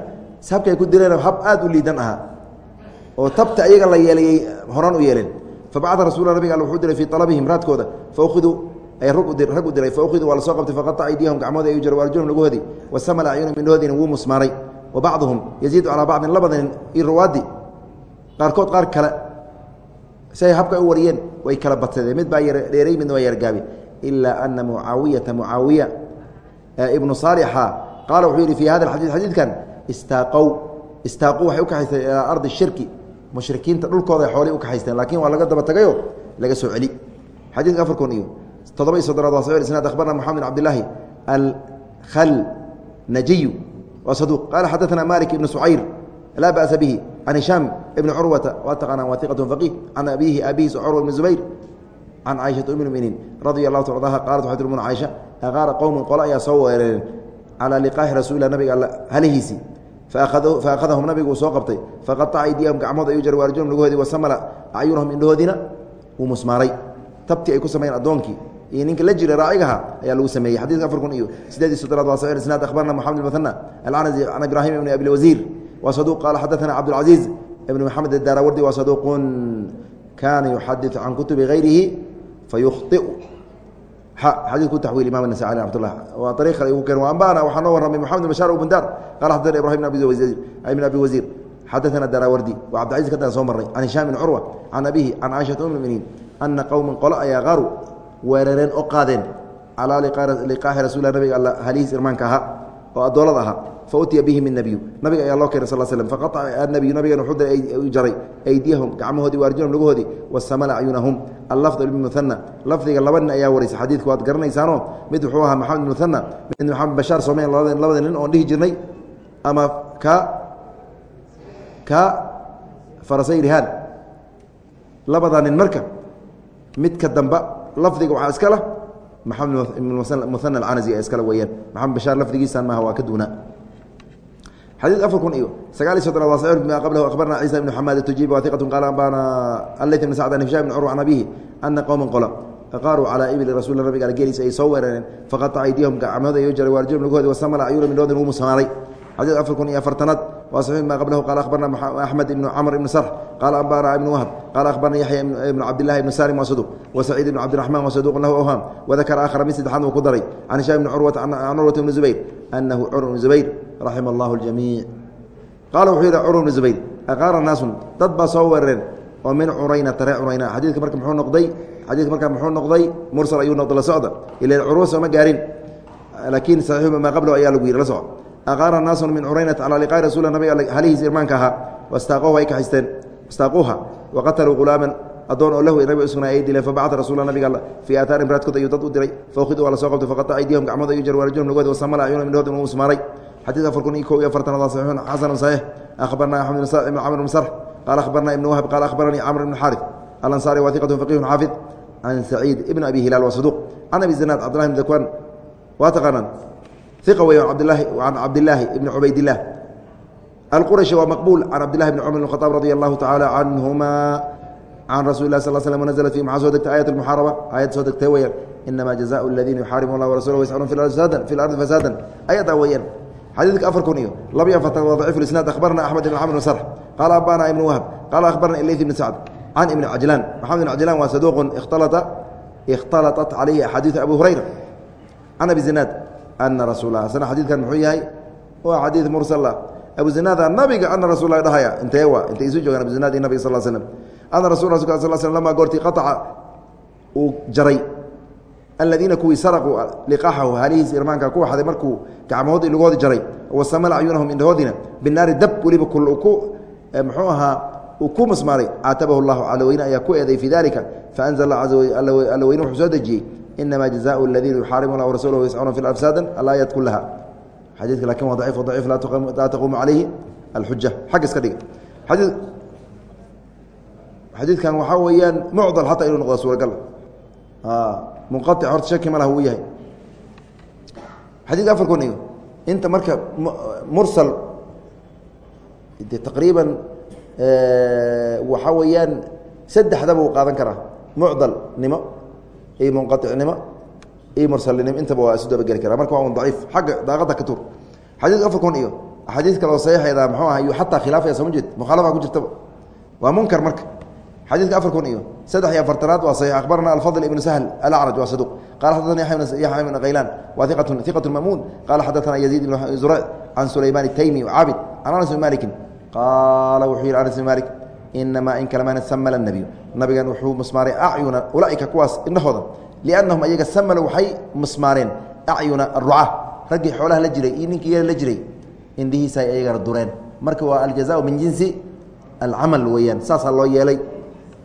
habka ay ku dileen hab aad u liidan ahaa oo tabta iyaga la yeelayay horan u yeeleen fabacada rasul nabig al wuxuu diray fii alabihim raadkooda faukiduu ay rag u diray faukiduu waa la soo qabtay faqaطa aydiyahum gacmooda ay jar waarjulhum laguhoodii wasamala acyunum indhahoodiina wuu musmaaray. Wa bacduhum yaziidu calaa bacdin labada nin iyo qaarkood qaar kale. Siay habka u wariyeen way kala badsadeen mid baa dheeray midna waa yargaabi ilaa ana mucaawiyata mucaawiya ibnu saalixa qaala wuxuu yidhi fii hada xadii xadiidkan istaaqow istaaquu waxay u kaxaysteen ilaa ardi shirki mushrikiinta dhulkooda ay xoolii u kaxaysteen laakiin waa laga daba tagayo laga soo celi xadiidka afar kun iyo toddoba iyo soddonaad waa saxiix isnaad akhbarna moxamed bin cabdillaahi alkhalnajiyu waa saduuq qaala xadaثana malik ibnu sucayr laa ba'sa bihi can hishaam ibni curwata waa taqaanaa waa iqatu faqiih can abiihi aabihiis curwa ibni zubayr can caaishata um muminiin radia allahu ta ardaha qaalat waxay tilmuna caaisha aqaara qowmun qolo ayaa soo weerareen calaa liqaahi rasuulilah nabiga alla halihiisii faahadahum nabigu uu soo qabtay faqaaca aydiyahum gacmood ayuu jar waarjulhum laguhoodii wasamala acyunahum indhahoodiina wuu musmaaray tabti ay ku sameeyeen addoonkii iyo ninka la jira raacigaha ayaa lagu sameeyey xadidka afar kun iyo sideed iyo soddonaad waa saxiix isnaad akhbarna moxamed ilmuhana alcanazi can ibraahim ibni abilwasiir waa saduuq qaala xadaثana cabdulcaziiz ibn maxamed adarawardi waa saduuqun kaana yuxadiث can kutubi hayrihi fayuiu xadiku tawiil imam nasa alي amat lah waa ariiq kale igu keen wa ambana waxaa noo warramay moxamed bn bashar bundar qala xadana ibrahim ibn abi wasiir xadaana darawardi waa cabdilaiz kadan soo marnay can hishaam bn curwa can abihi can caiشhata mmuminiin ana qowman qolo ayaa qaru weerareen oo qaadeen calaa liqaaxi rasulah nabiga alla halihiis irmaanka ahaa oo adoolad ahaa fautiya bihim اnabiyu nabiga ayaa loo keenay sal slm faqaca nabiyu nabigana wuxuu jaray aydiyahum gacmahoodii waarjulahum lugahoodii wasamana acyunahum allafdu bmuhana lafdiga laba nin ayaa waraysa xadiidku waad garanaysaanoo mid wuxuu ahaa maxamed muhana mid maxamed bashaar soomaya labada nin oon dhihi jirnay ama ka ka farasay rihaan. Labada nin marka midka damba lafdiga waxaa iska lah maxamed ibn muhana alcanazi iskale weeyaan maxamed bashaar lafdigiisaan maaha waa ka duunaa xadيث afar kun iyo sagaal iy soddonaad waa صحيح bma qablahu akhbarna ciisa ibn xamaad التujibi wa iqaة qaala ambana allayt bn sacd an hisham bn curw can abihi ana qowma qola qaaruu calىa ibli rasul nabiga algelis ay soo weerareen faqaطca aydiyahum gacmooda iyo jaray waarjulum laguhoodi wasamala acyuna midhoodin uu musmaaray xadيث afar kun iyo afartanaad waa صحيح bma qablahu qala akhbarna axmed ibn camr ibn sarx qaala ambana ibn wahb qaala akhbarna yaxya ibn cabdillahi ibn salim wa saduq wa saciid ibn cabdiraxman wa saduqun lahu awham wadakara aakhara min saddexaad uu ku daray can hishaam ibn curwata can curwata ibn zubayr anahu curw ibn zubayr raxima allahu ljamiic qaala wuxuu yidhi curw bnu zubayr aqaara naasun dad baa soo weerareen oo min curaynata ree curayna xadiidka marka muxuu noqday xadiidka marka muxuu noqday mursal ayuu noqday la socda ila curwo sooma gaarin laakiin saxiixu maa qablahu ayaa lagu yidhi la soco aqaara naasun min curaynata calaa liqaa'i rasuul nabiga halihiis irmaanka ahaa wastaaquuha ay kaxaysteen istaaquuha waqataluu qulaaman adoon oo lahu nabiga usugnaa ay dileen fabacata rasuula nabiga alla fii aataarin raadkood ayuu dad u diray faukhiduu waa la soo qabtay faqata aydiyahum gacmooda iyo jarwaarajulhum lugoodi wasamala acyunahum indhood inuu musmaaray xadiid afar kun iyo kow iyo afartanaad waa saxiixun xasanun saxiix akhbarnaa axmed ibn camr ibn sarx qaala akhbarnaa ibn wahab qaala akhbaranii camr ibn xaarif alansaari wahiqatu faqihun xaafid can saciid ibn abi hilaal waa saduuq can abi zinaad cabdillahi ibn dakwaan waa taqaanaan w an cabdilaahi ibni cubaydilah alqurashi waa maqbuul can cabdilahi bni cumar khaaab radi allahu tacaala canhuma can rasuuli lah sal sl nazlat fi maxaa soo degtay aayat muxaaraba? Aayad soo degtay weyaan inama jaza ladiina yuxaarimuun lah warasula wayscluun fi lardi fasaadan ayadaa weyaan xadiidka afar kun iyo labaiyo afartan waa daciif isnaad ahbarna axmed ibn xamr sar qaala abana ibn wahb qaala ahbarna ilayth ibn sacd can ibni cajlaan maxamed ibn cajlaan waa saduuqun ikhtalطat calayhi axaadiiu abi hurayra. Can abi zinaad ana rasuul asna xadiidkan muxuu yahay? Waa xadiid mursala. Abu zinaada nabiga ana rasul dhahaya. Intee waa? Intay isu joogaan abu zinaad iyo nabiga sal slm ana rasul rasulka sal sl lama goortii qaaca uu jaray. Aladiina kuwii saraquu liqaxahu halihiis irmaanka ku waxday markuu gacmahood lugoodi jaray. Wasamala acyunahum indhahoodina binaari dab weliba ku muxuu ahaa uu ku masmaaray caatabahu llahu cala weyne ayaa ku eeday fii dalika faanzl alla weyne wuxuu soo dejiyey inama jazaء اladiina yuxaaribuna warasulah yascuuna fi afsaada alaayat kulaha xadiidka lakin waa daciif daciif laa taquumu calayhi alxuja xagga iska dhiga adi xadiidkan waxaa weeyaan mucdal xataa inuu noqdo suuragal munqaطic horta shaki ma lah uu yahay xadidka afar kun iyo inta marka mursal de taqriiban waxaa weeyaan saddexdaba uu qaadan karaa mucdal nimo iyo munqaicnimo iyo mursalnimo intaba waa isu dabageli kara marka waa un daciif agga daaqada ka tur xadiiska afar kun iyo axaadiis kale oo saxiixeeda muxuu aha iyu xataa khilaafaya soo ma jeed mukhaalafa ku jirtaba. Waa munkar marka. Xadiiska afar kun iyo saddex iyo afartanaad waa saxiix. Akhbarana alfadl ibnu sahl alacraj waa saduq. Qala xadaana yaxya ibn khaylaan waa iqat maamuun qala xadaana yaziid ibn zurayc can sulaymaan itaymi caabid can anas bn malikin qaala wuxuu yidhi anas bn malik inamaa in kalemaana samala nebiyu nabigan wuxuu musmaaray acyuna ulaaika kuwaas indhahooda liannahum ayaga samala waxay musmaareen acyuna aruca raggii xoolaha la jiray iyo ninkii yar la jiray indhihiisa ayagana dureen marka waa aljazaau min jinsi alcamal weeyaan saasaa loo yeelay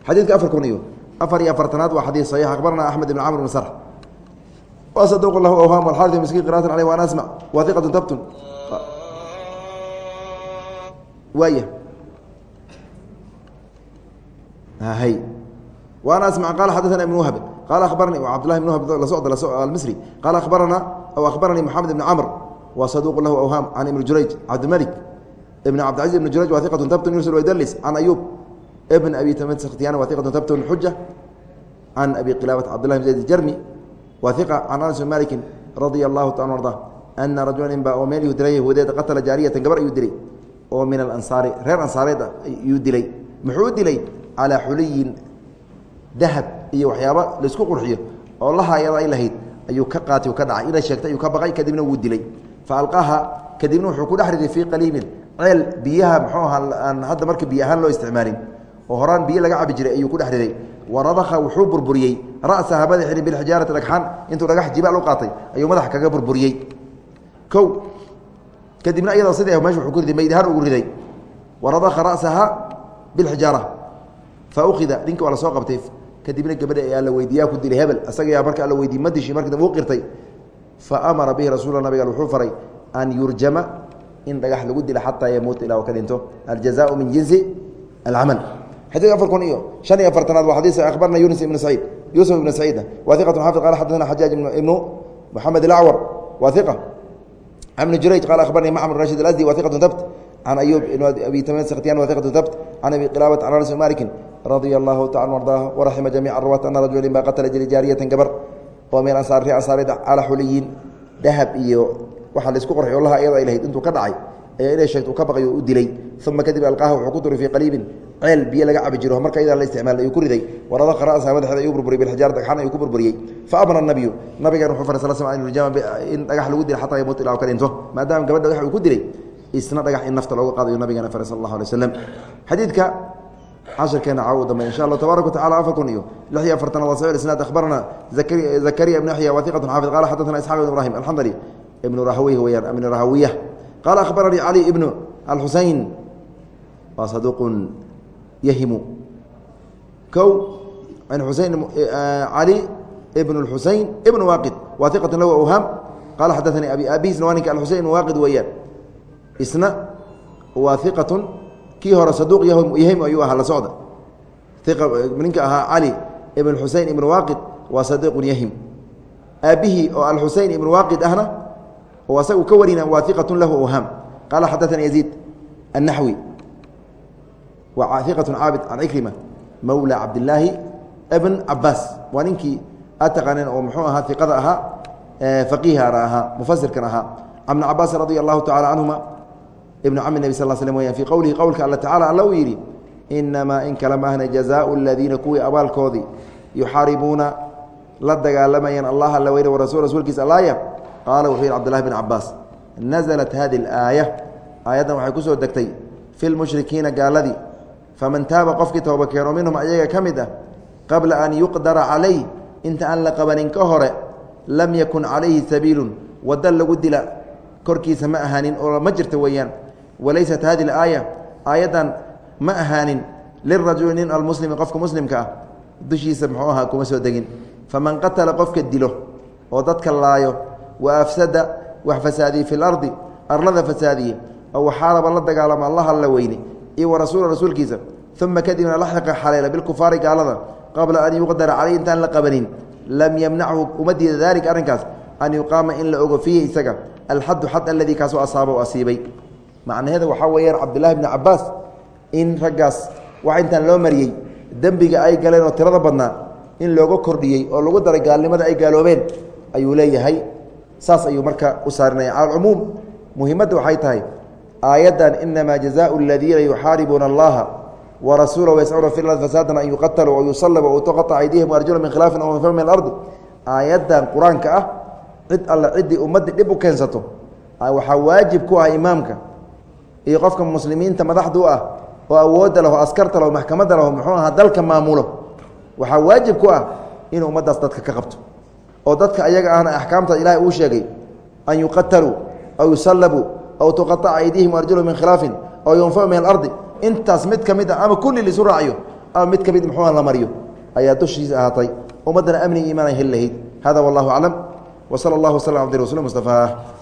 xadiidka afar kun iyo afar iyo afartanaad waa xadiis saxiix akhbarana axmed ibn camr bn sarx wa saduq lahu awham walxaari miskiin qira'atan aleyh waan asmac wa iqatun tabtun waaya xadaثana ibn wahb. Qala akhbaranii cabdulahi ibn socda almisri. Qala akhbarana aw akhbaranii moxamed ibn camr wa saduq lahu awham can ibn jurayj cabdimalik ibn cabdicaziz ibn jurayj wa iqatun tabtun yursil waydalis can ayub bn abi tmd skhtiyaan wa iqatun tabtun xuja can abi qilaabata cabdulahi bn zayd jarmi wa iqa can anas bn maliki radia allahu taala arda ana rajula nin baa oo meel yuu dilay yahuudeed qatala jaariyatan gabar ayuu dilay. Oo min alansaari reer ansaareed ayuu dilay. Muxuu dilay calaa xuliyin dahab iyo waxyaaba la isku qurxiyo oo lahayada ay lahayd ayuu ka qaatay ka dhacay inay sheegtay ayuu ka baqay kadibna wuu dilay fa alqaaha kadibna wuxuu ku dhex riday fii qaliibin ceel biyaha muxuu ahaa aan hadda marka biyo ahaan loo isticmaalin oo horaan biyo laga cabi jiray ayuu ku dhex riday waradakha wuxuu burburiyey ra'saha madaxini bilxijaarati dhagxaan intuu dhagax jibaal u qaatay ayuu madaxa kaga burburiyey kow kadibna iyadoo sidii meesha wuxuu ku riday meydhaan ugu riday waradakha ra'saha bilxijaara fa ukhida ninki waa la soo qabtay. Kadibna gabadha ayaa la weydiiyaa ku dilay hebel. Asagayaa marka alla weydiy ma dishi marka dambe u qirtay. Fa amara bihi rasuula nabiga wuxuu faray an yurjama in dhagax lagu dila xataa yamuuta ilaa ka dhinto. Aljazaau min jinsi alcamal. Xadiidka afar kun iyo shan iyo afartanaad waa xadiis akhbarna yunus ibnu saciid. Yuusuf ibnu saciid waa iqatu xaafid qala xajaaj ibnu moxamed alacwar waa iqa ibni jurayj qala akhbarnii macmar rashid alasdi waa iqatu tabt can ayuub abi tamiim sakhtiyaan waa iqatu tabt can abi qilaabat can radia allahu tacala ardaah waraxima jamiica arwaat ana rajulin baa qatala jiri jaariyatan gabar oo min ansaar ri ansaareed calaa xuliyin dahab iyo waxaa la isku qorxay oo laha iyada ay lahayd intuu ka dhacay ayaa inay sheegto uu ka baqay oo u dilay. Uma kadib alqaaha wuxuu ku turay fii qaliibin ceel biyo laga cabi jiro marka iyada la isticmaal ayuu ku riday. Waradaqa ra'saha madaxeeda ayuu burburiyey bilxijaara dhagxaan ayuu ku burburiyey. Fa amara nabiyu nabigan wuxuu faray sal sl an yurjama in dhagax lagu dila xataa yamuut ilaa ka dhinto maadaama gabadh dhagax uu ku dilay isna dhagax in nafta looga qaadayo nabigana faray sal allahu alay waslam xadiidka cashirkeena caaw dambe insha allah tabaaraka watacala afar kun iyo lix iyo afartan waa saciid isnaad akhbarana zakariya ibn yaxya wathiqatun xaafid qala xadathana isxaaq ibn ibrahim alxandali ibnu rahaweyh weyaan ibn rahawiyah qaala akhbaranii cali ibnu alxusein waa saduuqun yahimu. Kow an xusein cali ibn اxusein ibn waaqid waa iqatun lahu awhaam qaala xadaanii abi abihisna waa ninka alxusein ibn waaqid weeyaan. Isna waa iqatun kii hore saduuq yahim ayuu ahaa la socda. Ninka ahaa cali ibn xusein ibn waaqid waa sadiiqun yahim aabihii oo alxusein ibn waaqid ahna oo asagu ka warina waa iqatun lahu awhaam qaala xadaanii yaziid الnaxwi waa iqatun caabid can cikrima mawla cabdilaahi bn cabaas waa ninkii aad taqaaneen oo muxuu ahaa iqada ahaa faqiihana ahaa mufasirkan ahaa. Can bn cabaasin radia allahu tacala canhuma ibnu cami nebi sal slm weyaan fii qowlihi qowlka alla tacala alla uu yidhi inamaa in kala maahna jazaau aladiina kuwii abaalkoodii yuxaaribuuna la dagaalamayaan allah alla weyne warasul rasuulkiisa alaaya qaala wuxuu yidhi cbdullahi bn cabaas naزlat hadi اlaaya aayaddan waxay ku soo degtay fi lmushrikiina gaaladii faman taaba qofkii tooba keeno minhum ayaga ka mid ah qabla an yuqdara calayh inta aan la qabanin ka hore lam yakun calayhi sabiilun wadda lagu dila korkiisa ma ahaanin oo ma jirta weeyaan walaysat hadi aaya aayaddan ma ahaanin lirajuli nin almuslimi qofka muslimka ah dushiisa muxuu ahaa kuma soo degin. Faman qatala qofka dilo oo dadka laayo wa afsada wax fasaadiye fi lardi arlada fasaadiye oo waxaaraba la dagaalamo allaha la weyne iyo wa rasuula rasuulkiisa. Uma kadibna laxiqa xaleela bilkufaari gaalada qabla an yuqdara caleyh intaan la qabanin. Lam yamnachu uma diida daalika arrinkaas an yuqaama in la ogo fiihi isaga alxadu xad aladii kaasoo asaaba asiibay macnaheeda waxaa weeyaan cabdullahi bni cabaas in raggaas wax intaan loo mariyey dembiga ay galeen oo tirada badnaa in looga kordhiyey oo lagu daray gaalnimada ay gaaloobeen ayuu leeyahay. Saas ayuu marka u saarinaya cala alcumuum muhimadda waxay tahay aayaddan inamaa jazaau aladiina yuxaaribuuna allaha warasuula yascuuna fi ard fasaadan an yuqataluu o yusalabuu o tuqaطa aydihim arjula min khilaafin aw min min ardi aayaddan qur'aanka ah cid alle ciddii ummaddii dhib u keensato waxaa waajib ku ah imaamka iyo qofka muslimiinta madaxdu ah oo awoodda laho askarta laho maxkamadda laho muxuu ahaa dalka maamulo. Waxaa waajib ku ah inuu ummaddaas dadka ka qabto oo dadka ayaga ahna axkaamta ilaahay uu sheegay an yuqataluu aw yusalabuu aw tuqaطaca aydihim arjulu min khilaafin aw yunfacu min alardi. Intaas mid ka mid a ama kulli lisu raaciyo ama mid ka mid muxuuha la mariyo ayaa dushiisa ahaatay. Ummaddana amniga iimaan ay heli lahayd. Hada wallahu aclam. W sala allah waslam abdi rasul mustafaah